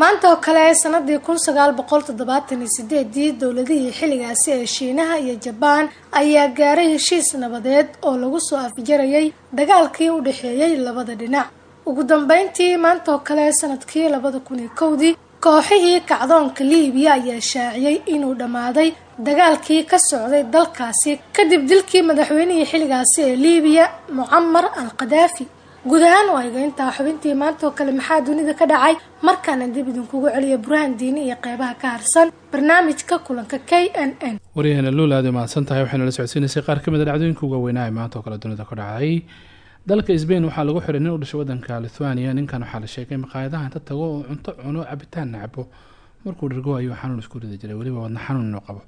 maanta oo kale sanadii kun sagaal boqol toddobaatan iyo sideedii dowladihii xilligaasi ee shiinaha iyo jabaan ayaa gaaray heshiis nabadeed oo lagu soo afjarayay dagaalkii u dhexeeyey labada dhinac. Ugu dambeyntii maanta oo kale sannadkii labada kun kowdii kooxihii kacdoonka liibiya ayaa shaaciyey inuu dhammaaday dagaalkii ka socday dalkaasi kadib dilkii madaxweynihii xilligaasi ee liibiya mucamar al kadaafi guud ahaan waa iga intaa xubintii maanta oo kale maxaa dunida ka dhacay? Markaana dib idinkugu celiya burhaan diini iyo qeybaha ka harsan barnaamijka kulanka k n n. Waryaheena luul aad mahadsan tahay waxayna la socodsiinaysay qaar ka mid a dhacdooyinka uga weynaa ee maanta oo kale dunida ka dhacay. Dalka sbain waxaa lagu xiray nin u dhashay wadanka lithuania ninkan waxaa la sheegay maqaayadaha inta tago oo cunto cuno cabitaan nacbo markuu dhargo ayuu xanuun isku ridi jiray weliba wadna xanuun inuu qabo.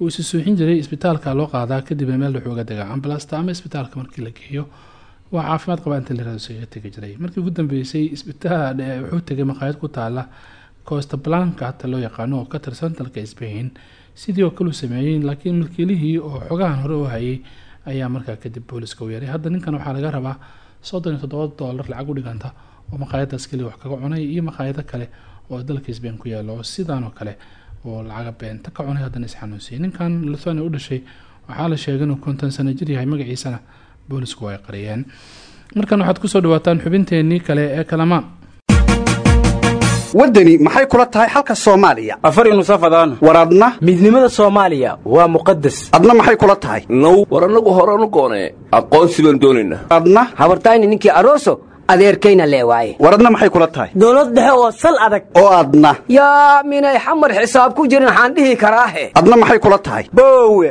Uu isi suuxin jiray isbitaalka loo qaadaa kadibna meel wuxuu uga degaa ambalasta ama isbitaalka markii la geeyo waa caafimaad qabaa inta laraadsaga tegi jiray. Markii ugu dambeysay isbitaal wuxuu tegay maqaayad ku taala costa blanca hata loo yaqaano oo ka tirsan dalka sbain sidii oo kale u sameeyey laakiin milkiilihii oo xogahan hore u hayay ayaa markaa kadib booliska u yeeray. Hadda ninkan waxaa laga rabaa soddon iyo toddoba lacag u dhiganta oo maqaayadaas keliya wax kaga cunay iyo maqaayado kale oo dalka sbain ku yaalo oo kale oo lacaga beenta ka cunay haddana isxanuunsiyay ninkan lithuania u dhashay waxaa la sheegay inuu konton sano jir yahay magaciisana boolisku ay qariyeen. Markan waxaad ku soo dhawaataan xubinteenii kale ee kalamaan waddani maxay kula tahay xalka soomaaliya? Afari nusafadaan war adna? Midnimada soomaaliya waa muqadas adna maxay kula tahay? Now war annagu horanu goonee. Aqoonsi baan doonaynaa adna? Habartayni ninkii aroso adeerkayna lee waaye. War adna maxay kula tahay? Dowlad dhexe oo sal adag. Oo adna. Yaa minay xamar xisaab ku jirin waxaan dhihi karaahe adna maxay kula tahay? Boowe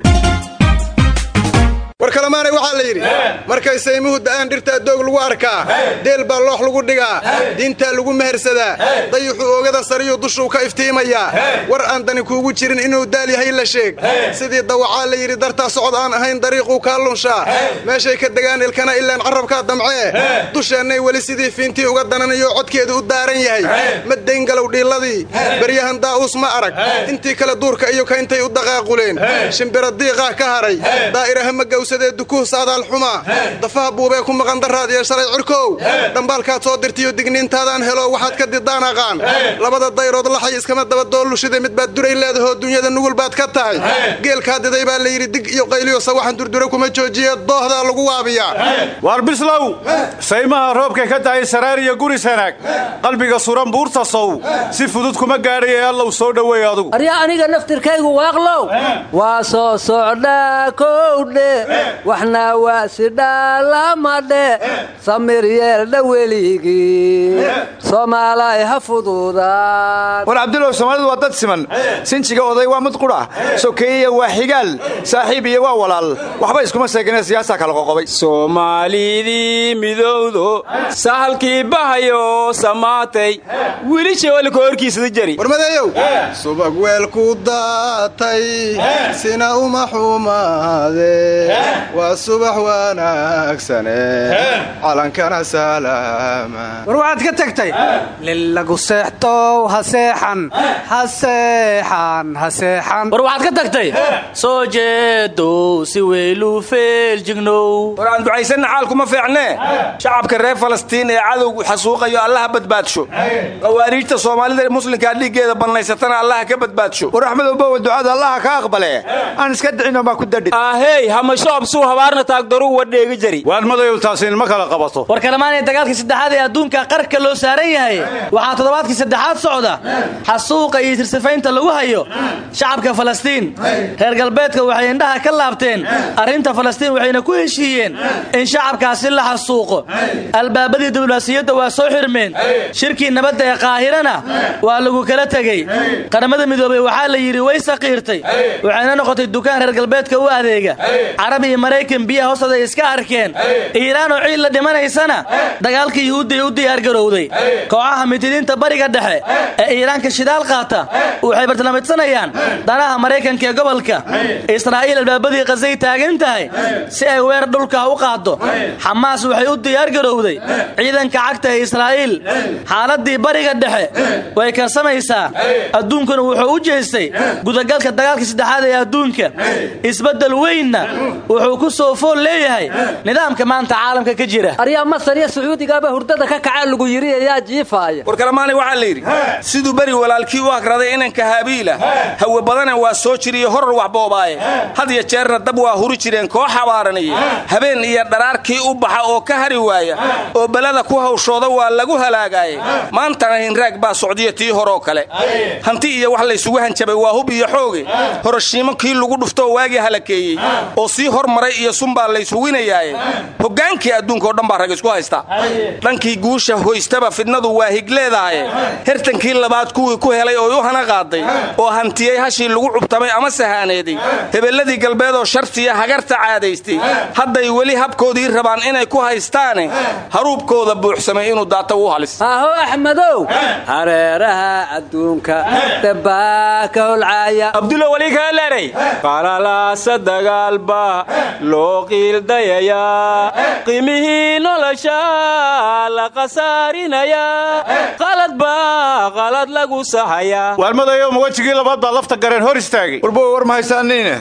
war kalamaanay waxaa la yidhi markay saymuhu da'aan dhirtaa doog lagu arkaa deel baa loox lagu dhigaa diintaa lagu mehersadaa dayuxu oogada sariyuu dushuu ka iftiimayaa war aan dani kuugu jirin inuu daal yahay la sheeg. Sidii dawacaa la yidhi dartaa socod aan ahayn dariiquu kaa lunshaa. Meeshay ka degaan ilkana ilaan carrabkaa damcee dusheennay weli sidii fiintii uga dananayo codkeedu u daaran yahay. Ma dayngalow dhiilladii baryahan daa'uus ma arag. Intii kale duurka iyo kayntay u daqaaquleen. Shimbira diiqaa ka haray. Daa'iraha ma gawsadee dukuh saadaal xumaa dafaha buubee ku maqan daraad iyo shalay cirkow dhambaalkaad soo dirtiyo digniintaadaan helo waxaad ka didaan aqaan. Labada dayrood laxay iskama daba doollushida mid baad duray leedahoo dunyada nugul baad ka tahay. Geelkaa diday baa la yidhi dig iyo qayliyo sawaxan durdura kuma joojiye doohdaa lagu waabiyaa. Waar bislow saymaha roobkay ka tahay saraar iyo guri sanaag. Qalbiga suran buurta sow si fudud kuma gaadhay ee allow soo dhoweey adugu. Arya aniga naftirkaygu waaqlow. Waa soo socdaa kowdhe waxna waa sidhaalamadhe samir yeeldha weligii soomaalay ha fududaan war cabdulow soomaalidu waa dad siman. Sinjiga oday waa mid qudha sokeeyya waa xigaal. Saaxiib iyo waa walaal. Waxba iskuma seegane siyaasaa kala qoqobay. Soomaalidii midowdo sahalkii bahayo samaatay. Weli jawalka horkiisada jari. Warmadeeyow subag weelku daatay sina uma xumaade waa subax wanaagsane calankana salaama. War waxaad ka tagtay? Lilagu seextow ha seexan ha seexan ha seexan. War waxaad ka tagtay? Soo jeedow si weylu feeljignow war aan ducaysanna xaalkuma fiicnee shacabka reer falastiin ee cadowgu xasuuqayo allaha badbaadsho qawaariijta soomaalida muslimkaa dhiiggeeda bannaysatana allaha ka badbaadsho war axmedow bowa ducada allaha ka aqbale. Aan iska dhicino baa ku dadhi ahey hamashoob suu habaarna taagdaruu wadheegi jari. Waad madayow taasi inma kala qabato. War kalamaanee dagaalkii saddexaad ee adduunka qarka loo saaran yahay waxaa toddobaadkii saddexaad socda xasuuqa iyo sirsifaynta lagu hayo shacabka falastiin. Reer galbeedka waxay indhaha ka laabteen arrinta falastiin waxayna ku heshiiyeen in shacabkaasi la xasuuqo. Albaabadii diblomaasiyadda waa soo xirmeen shirkii nabadda ee qaahirana waa lagu kala tegey. Qaramada midoobey waxaa la yidhi way saqiirtay. Waxayna noqotay dukaan reer galbeedka u adeega maraykan biyaha hoostooda ay iska arkeen. Iiraan oo ciid la dhimanaysana dagaalkii yuhuudday u diyaargarowday kooxaha mitidiinta bariga dhexe ee iiraanka shidaal qaata waxay bartilmaamidsanayaan danaha maraykanka ee gobolka. Israa'iil albaabadii qasay taagan tahay si ay weer dhulka u qaaddo. Xamaas waxay u diyaargarowday ciidanka cagta ee israa'iil xaaladii bariga dhexe way karsamaysaa. Adduunkuna wuxuu u jeestay gudagalka dagaalkii saddexaad ee adduunka. Isbeddel weynna wuxuu ku soo fool leeyahay. Nidaamka maanta caalamka ka jira. Aryaa masar iyo sacuudigaaba hurdada ka kacaa lagu yidhi ayaa jiifaaya war kalamaanay waxaa la yidhi siduu beri walaalkii u akraday inanka haabiila hawe badana waa soo jiriyo horor waxboobaaye had iyo jeerna dab waa huri jireen koo xabaaraniye habeen iyo dharaarkii u baxa oo ka hari waaya. Oo belada ku hawshooda waa lagu halaagaaye. Maantana hinraag baa socdiyo tii horoo kale. Hanti iyo wax laysugu hanjabay waa hub iyo xooge. Horoshiimo kii lagu dhuftoo waagii halakeeyey. Oo sii hormaray iyo sunbaa laysuwinayaaye hoggaankii adduunkaoo dhan baa rag isku haysta. Dhankii guusha hoystaba fidnadu waa hig leedahaye hertankii labaad kuwii ku helay oo u hana qaaday oo hantiyey hashii lagu cubtamay ama sahaaneeday hebelladii galbeedoo shartiya hagarta caadaystay hadday weli habkoodii rabaan inay ku haystaane haruubkooda buuxsamay inuu daata u halis. Haaho axmedow! Hareeraha adduunka dabbaa ka holcaaya abdulla weli kaa leeray qalalaasa dagaalba loo qiildayayaa qiimihii nolosha la khasaarinayaa qalad baa qalad lagu sahayaa waalmadayo ma wejigii labaad baad lafta gareen hor istaagay warbow war ma haysaaniine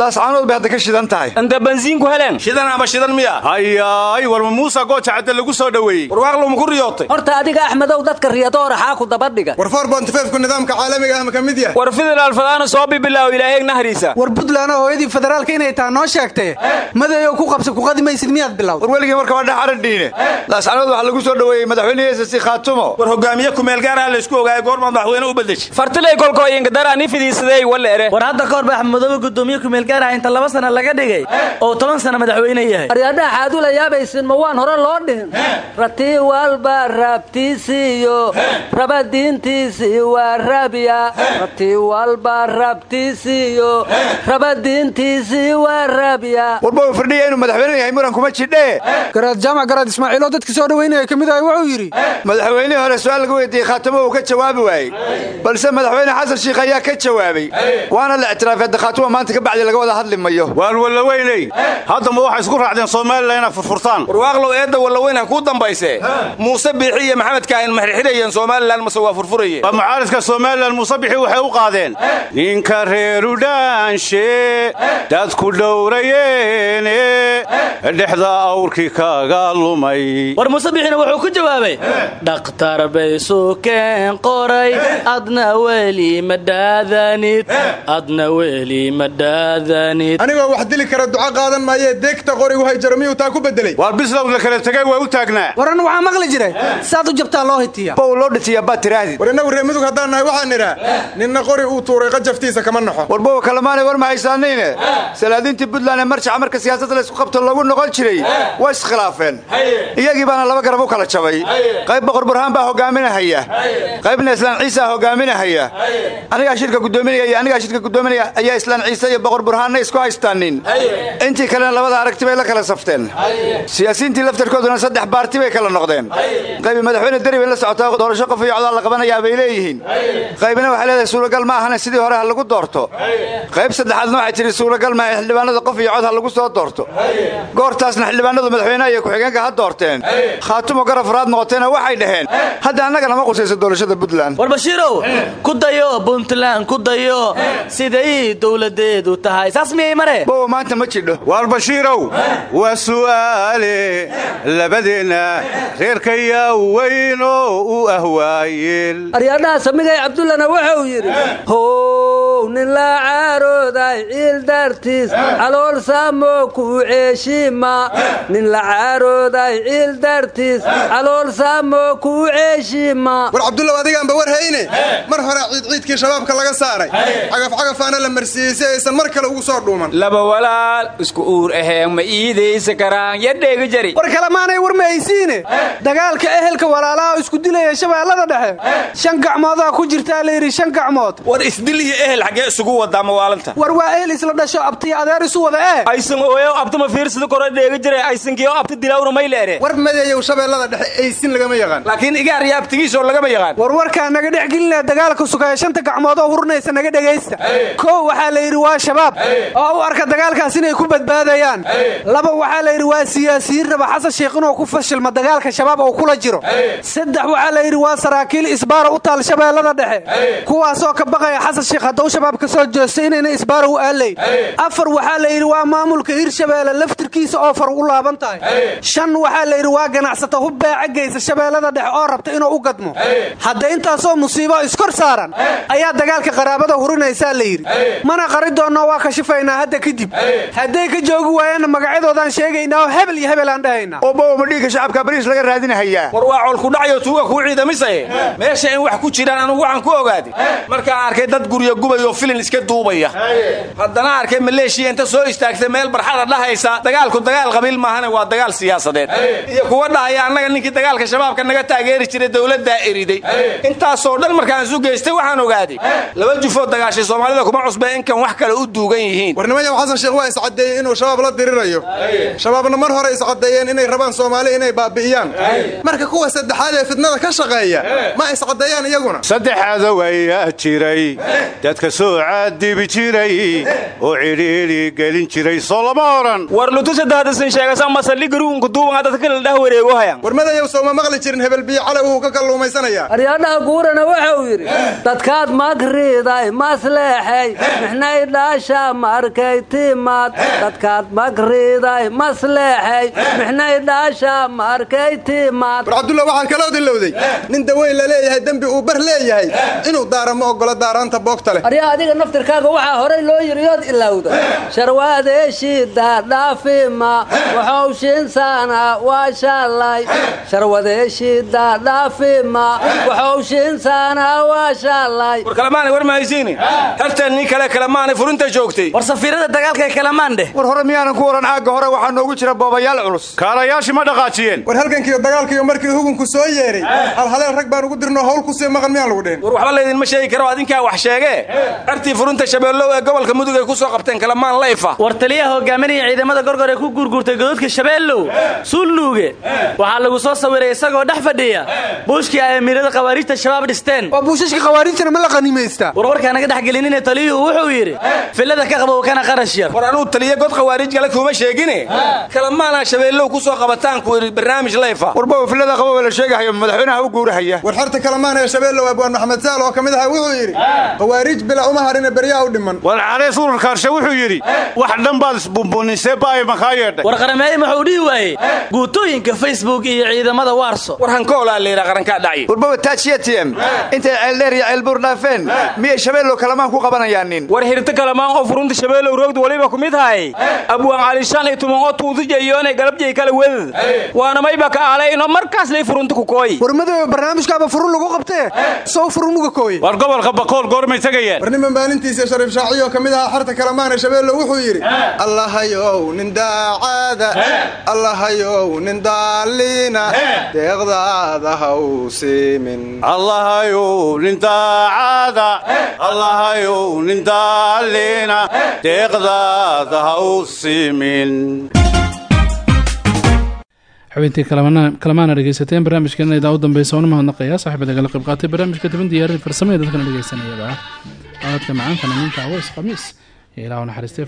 laascaanood bay hadda ka shidan tahay. Anta bansiinku heleen. Shidan ama shidan miya? Hayaay warma muusa gooja cadde lagu soo dhoweeyey warwaaqlow maku riyootay. Horta adiga axmedow dadka riyadoora ku dabadhiga. War forbontifeefku nidaamka caalamiga ah ma ka mid yahay? War fidal fadaana soo bibilaaw ilaahay nahriisa. War buntland hooyadii federaalka inay taha noo sheegtay madayow ku qabsa ku qadi maysid miyaad bilowd war weligii marka waa dhex aradhiine laascaanood waxaa lagu soo dhoweeyey madaxweyne sc khaatumo. War hogaamiye kumeelgaaraha laysku ogaayo goormaad madaxweyne u bedeshay fartilay kolkooyingadara ni fidiisadey waleere war hadda ka hor ba axmedoobe gudoomiye kumeelgaaraha inta laba sana laga dhigay oo toban sana madaxweyne yahay. Aryadhaha xaadula yaabaysin ma waan hore loo dhihin. Ratii walba rabtiisiiyo rabadiintiisii waa rabya ratii walba rabtiisiiyo rabadiintiisii waa rabya warbow firdhiya inuu madaxweyne yahay muran kuma jidhee garaad jaamac garaad ismaaciiloo dadkii soo dhoweynaya ka mid ahay wuxuu yidhi. Madaxweynihii hore su'aal laga weydiiyey khaatumo uu ka jawaabi waayey. Balse madaxweyne xasan shiikh ayaa ka jawaabay. Waana la ictiraafay hadda khaatumo maanta ka bacdi laga wada hadli mayo waan wallaweyney. Haddama waxay isku raacdeen somalilan inaad furfurtaan? Warwaaqlow eedda wallaweyn ha kuu dambayse. Muuse biixi iyo maxamed kaahin ma xirxidhayeen somalilan mase waa furfurayeen. Waa mucaaridka somalilan muuse bixi waxay u qaadeen ninka reeru dhaanshe dadku dhowrayeene dhexda awrkii kaga lumay. War muuse wuxuu ku jawaabay dhakhtar bay sukeen qoray adna weli ma dhaadanid adna weli ma dhaadanid anigoo wax dili kara duco qaadan maayee deegta qorigu hayjaro miyuu taa ku bedelay waar bislowd la kala tegay waa u taagnaa. Waran waxaa maqli jiray saad u jabtaa loo hitiya. Bow loo dhitiya baad tiraahdi war innagu reer mudug haddaan nahay waxaan nidhaa ninna qori uu tuuray qajaftiisa kama naxo war bow kalamaanay war ma haysaanayne. Salaadiintii buntland marjaca marka siyaasadda laysku qabto lagu noqon jiray way iskhilaafeen. Iyagii baana laba garab u kala jabay. Qayb boqor burhaan baa hogaaminahaya qaybna islaan ciisa hogaaminahaya anigaa shirka gudoominaya iyo anigaa shirka gudoominaya ayaa islaan ciise iyo boqor burhaanna isku haystaanin. Intii kalena labada aragti bay la kala safteen. Siyaasiyiintii laftarkooduna saddex baarti bay kala noqdeen. Qaybi madaxweyne deri bay la socotaa doorasho qof iyo codaa la qabanayaa bay leeyihiin. Qaybna waxay leedahay suuragal ma ahana sidii hore ha lagu doorto. Qayb saddexaadna waxay tidhi suuragal maaha xildhibaanada qof iyo cod ha lagu soo doorto. Goortaasna xildhibaanadu madaxweynaha iyo ku-xigeenka ha doorteen. Khaatumo garab raad noqoteena waxay dhaheen. Hadda annaga nama qusayso doorashada buntland war bashiirow ku dayo puntland ku dayo. Siday dowladeedu tahay. Saas miyay mare? Bow maanta ma jidho. Waar bashiirow waa su'aale labadeenna reerkayaa weynoo u ah waayeel. Aryadhaha samigay cabdullana wuxuu yidhi how nin la caarooday ciil dartiis calool saamo kuu ceeshima. Nin la caarooday ciil dartiis. Calool saamo kuu ceeshima. War cabdullaw adigaanba war hayne? Mar hore ciidciidkii shabaabka laga saaray. Cagafcagafaana la marsiiyey si aysan mar kale ugu soo dhuuman. Laba walaal isku uur aheen ma iidaysa karaan yadheega jari. War kalemaanay war ma haysiine dagaalka ehelka walaalaha oo isku dilaya shabeellada dhexe. Shan gacmoodaa ku jirtaa layidhi shan gacmood. War isdil iyo ehel xaggee isugu wadaa mawaalinta war waa ehel isla dhasho abtiyo adeer isu wada ee aysan ooyo abtama fiirsida kore dheega jiray aysankiyo abti dilawna may leere. War madeeyow shabeellada dhexe aysin lagama yaqaan. Laakiin igaar iyo abtigiisoo lagama yaqaan. War warkaa naga dhex gelinaya dagaalka sugaya shanta gacmood oo hurnaysa naga dhegaysta. Kow waxaa la yidhi waa shabaab. Oo u arka dagaalkaas inay ku badbaadayaan. Laba waxaa la yidhi waa siyaasiyiin raba xasan sheekh inuu ku fashilma dagaalka shabaab oo kula jiro. Saddex waxaa la yidhi waa saraakiil isbaara u taal shabeellada dhexe. Kuwaasoo ka baqaya xasan sheekh hadduu shabaab ka soo jeesto inayna isbaara u aalayn afar waxaa la yidhi waa maamulka hirshabeelle laftirkiisa oo far u laaban tahay. Shan waxaa la yidhi waa ganacsata hubbeeca geysa shabeellada dhexe oo rabta inuu u gadmo. Hadda intaasoo musiibo iskor saaran ayaa dagaalka qaraabada hurinaysaa la yidhi. Mana qari doonno waa kashifaynaa hadda kadib hadday ka joogi waayeenna magacyadoodaan sheegaynaa oo hebel iyo hebel aan dhahaynaa. Obow ma dhiigga shacabka bariis laga raadinahayaa. War waa colkudhacayo tuuga kuu ciidamisaye meesha in wax ku jiraan anugu waxaan ku ogaaday markaan arkay dad gurya gubayoo filin iska duubaya. Haddana arkay maleeshiya inta soo istaagtay meel barxada dhahaysa dagaalku dagaal qabiil maahane waa dagaal siyaasadeed. Iyo kuwa dhahaya annaga ninkii dagaalka shabaabka naga taageeri jiray dowladdaa eriday. Intaasoo dhan markaan isu geystay waxaan ogaaday laba jufoo dagaashay soomaalida kuma cusbe inkan wax kale u duugan yihiin. Warnimayow xasan sheekh waa iscaddeeyey inuu shabaab la dirirayo. Shabaabna mar hore iscaddeeyeen inay rabaan soomaali inay baabi'iyaan. Marka kuwa saddexaad ee fidnada ka shaqeeya ma iscaddeeyaan iyaguna. Saddexaada wayaa jiray. Dadka soo caadibi jiray. Oo cidhiidhi gelin jiray soo lama odhan war lutusadahadasan sheegasa masalligaruunku duuban dadka kala dhah wareego hayan war madayow sooma maqli jirin hebel biyo cale wuxuu ka kalluumaysanayaa aryaadhaha guurana waxa uu yidhi dadkaad magriiday masleexay mixnay dhaasha markay timaad. Dadkaad magriiday masleexay mixnay dhaasha markay timaad. War cabdulla waxaan kaloo dilowday nin daweyn la leeyahay dembi uu bar leeyahay inuu daara ma oggola daaraanta boogta leh. Aryaa adiga naftirkaaga waxaa horay loo yidhi yood ilowda sharwaadeeshida dhaafima waxowshinsana waa shallay sharwadeeshida dhaafima waxowshinsana waa shallay war kalamaanay war mahaysiini. Hartaan nin kale kalamaanay furinta joogtay. War safiirada dagaalka ee kalamaan dheh. War hore miyaanan ku oran aagga hore waxaa noogu jira boobayaal culus. Kaalayaashii ma dhaqaajiyeen. War halgankiiyo dagaalkiiyo markii hugunku soo yeedhay halhaleen rag baan ugu dirnoo hawl ku sii maqan miyaan lagu dhihin war waxba laydinma sheegi karo adinkaa wax sheegee. Artii furinta shabeellow ee gobolka mudug ay ku soo qabteen kalamaan layfa taliyaha hogaaminaya ciidamada gorgor ee ku guurguurtay gododka shabeellow suulluuge waxaa lagu soo sawiray isagoo dhex fadhiya. Buushkii ay amiirada khawaariijta shabaab dhisteen. Waa buushashka khawaariijtana ma la qanimaystaa warwarkaa naga dhex gelinine taliyuhu wuxuu yidhi fillada ka qabow kana qarash yar. War anuu taliya god khawaariij gale kuuma sheegine? Kalamaanaa shabeellow ku soo qabataan ku yidhi barnaamij layfa. Warba fillada qabow la sheegahayo madaxweynaha u guurahaya. War xerta kalamaan ee shabeellow abwaan maxamed saal oo ka mid aha wuxuu yidhi khawaariij bila uma harine beryaa u dhiman. War calees ururkaarshe wuxuu yidhi wax dhan baad isbumbunisee ba'ay makaa yeedhay war qarameeye muxuu dhihi waayey? Guutooyinka facebook iyo ciidamada waarso war hankoolaa layidhaa qarankaa dhacyi warbawa taajiyatm intay ceeldheer iyo ceelbuur dhaafeen miyay shabeellow kalamaan ku qabanayaanin. War hirta kalamaan oo furunta shabeellow roogda waliba ku mid haay abwaan calishaan iyo tuman oo tuudujayoonay galabjay kala wedad waana mayba ka aalay inoo markaas lay furunta ku kooy. War madow barnaamijkaaba furun lagu qabtee? Sow furun uga kooye war gobolka bakool goormay tegayeen war niman maalintiisa shariif shaaciyo ka mid ahaa xerta kalamaan ee shabeellow wuxuu yidhi allahayow nin daacada allahayow nin daaliina deeqdaada ha u siimin allahayow nin daacada allahayow nin daaliina deeqdaada ha u siimin xubintii kalamaana dhegeysateen barnaamijkeena idaa u dambeysa una mahadnaqaya. Saaxiibada gala qayb qaatay barnaamijka diban diyaarin farsamada dadkana dhegeysanayaba codadka macaankana ninka aweys khamiis ilaah naxariistay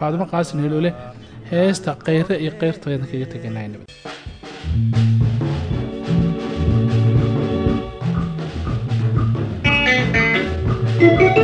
faadimo qaasin heloole heesta kayre iyo keyrtoodan kaga teganay nabad maqarsamee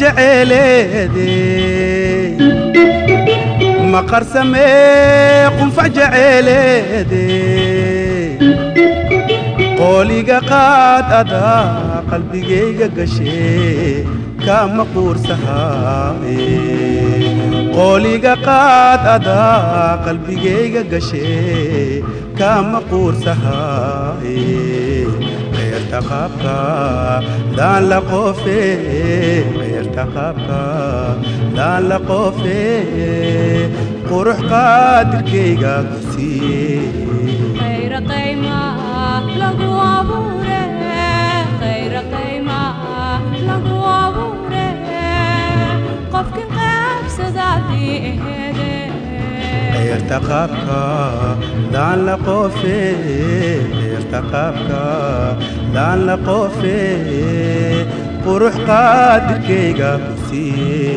jeceeleede maqarsamee qunfac jeceeleede qooliga qaad adaa qalbigayga gashee kama quursahaaye qooliga qaad qaabka daan la qofe. Khayrta qaabka daan la qofe qurux qaadirkayga ku siiye khayrta qaabka daan la qofe khayrta qaabka daan la qofe qurux qaadirkayga ku siiye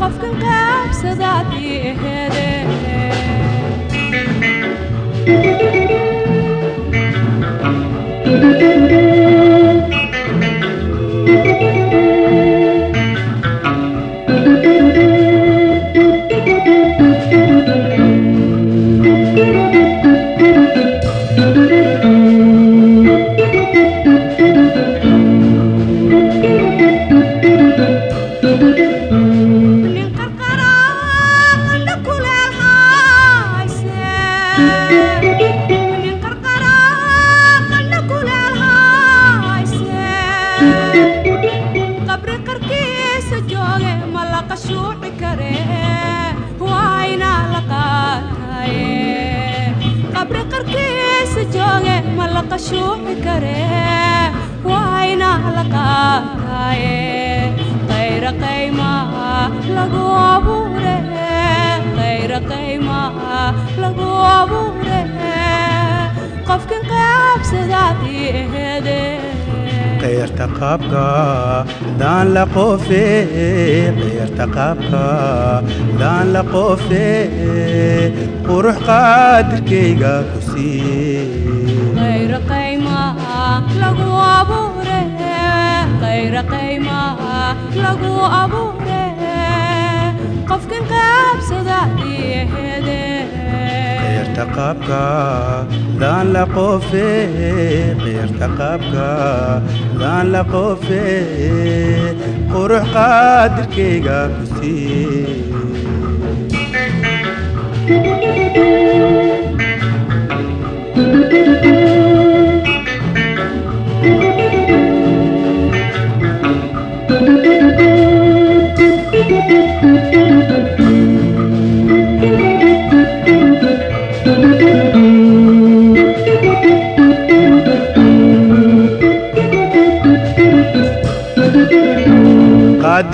qofkan qaabsadaadii la qashuuci kare waa inaa la qaataye qayra qaymaha lagu abuure qayra qaymaha lagu abuure qofkan qaabsadaadii aheede qayrta qaabka qaadirkayga ku siiye qayra qaymaha lagu abuure qofkan qaabsadaadii aheede qayrta qaabka daan la qofe qayrta qaabka daan la qofe qurux qaadirkayga ku siiye [laughs]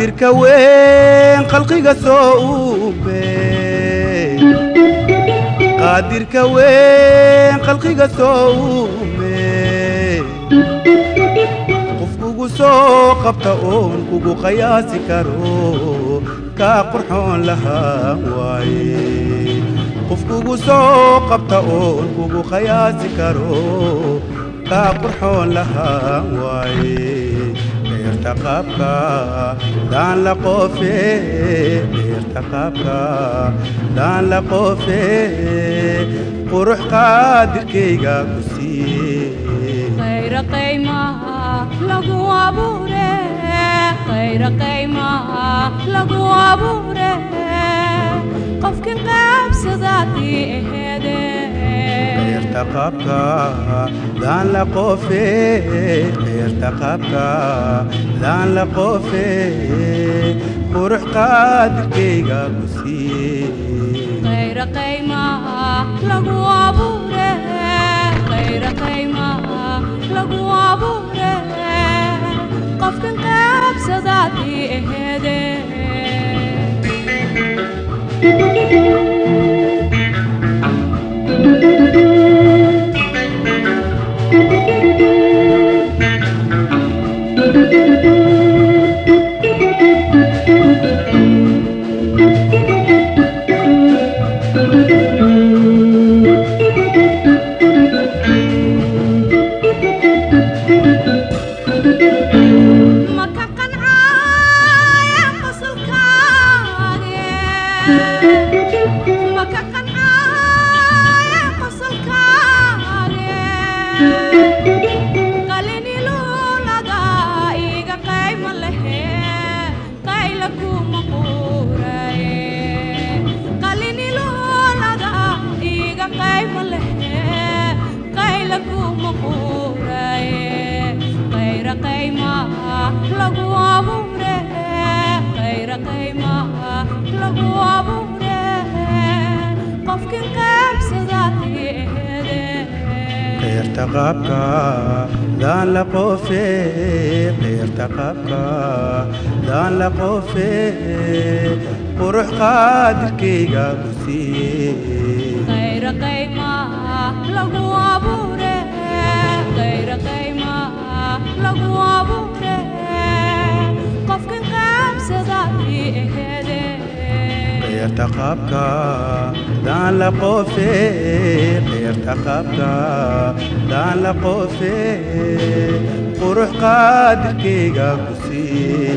qaadirka weyn khalqiga soo uube qaadirka weyn khalqiga soo uume qof kugu soo qabta oon kugu qayaasi karo kaa qurxoon lahaa waaye. Qof kugu soo qabta oon kugu qayaasi karo kaa qurxoon lahaa waaye. Qaabka daan la qofe qayrta qaabka daan la qofe qurux qaadirkayga ku siiye qayra qaymaha lagu abuure qayra qaymaha lagu abuure qofkan qaabsadaadii aheede qayrta qaabka daan la qofe qayrta qaabka daan la qofe qurux qaadirkayga ku siiye qayrta qaabka daan la qofe qayrta qaabka daan la qofe qurux qaadirkayga ku siiye qayrta qaabka daan la qofe qayrta qaabka daan la qofe qurux qaadirkayga ku siiye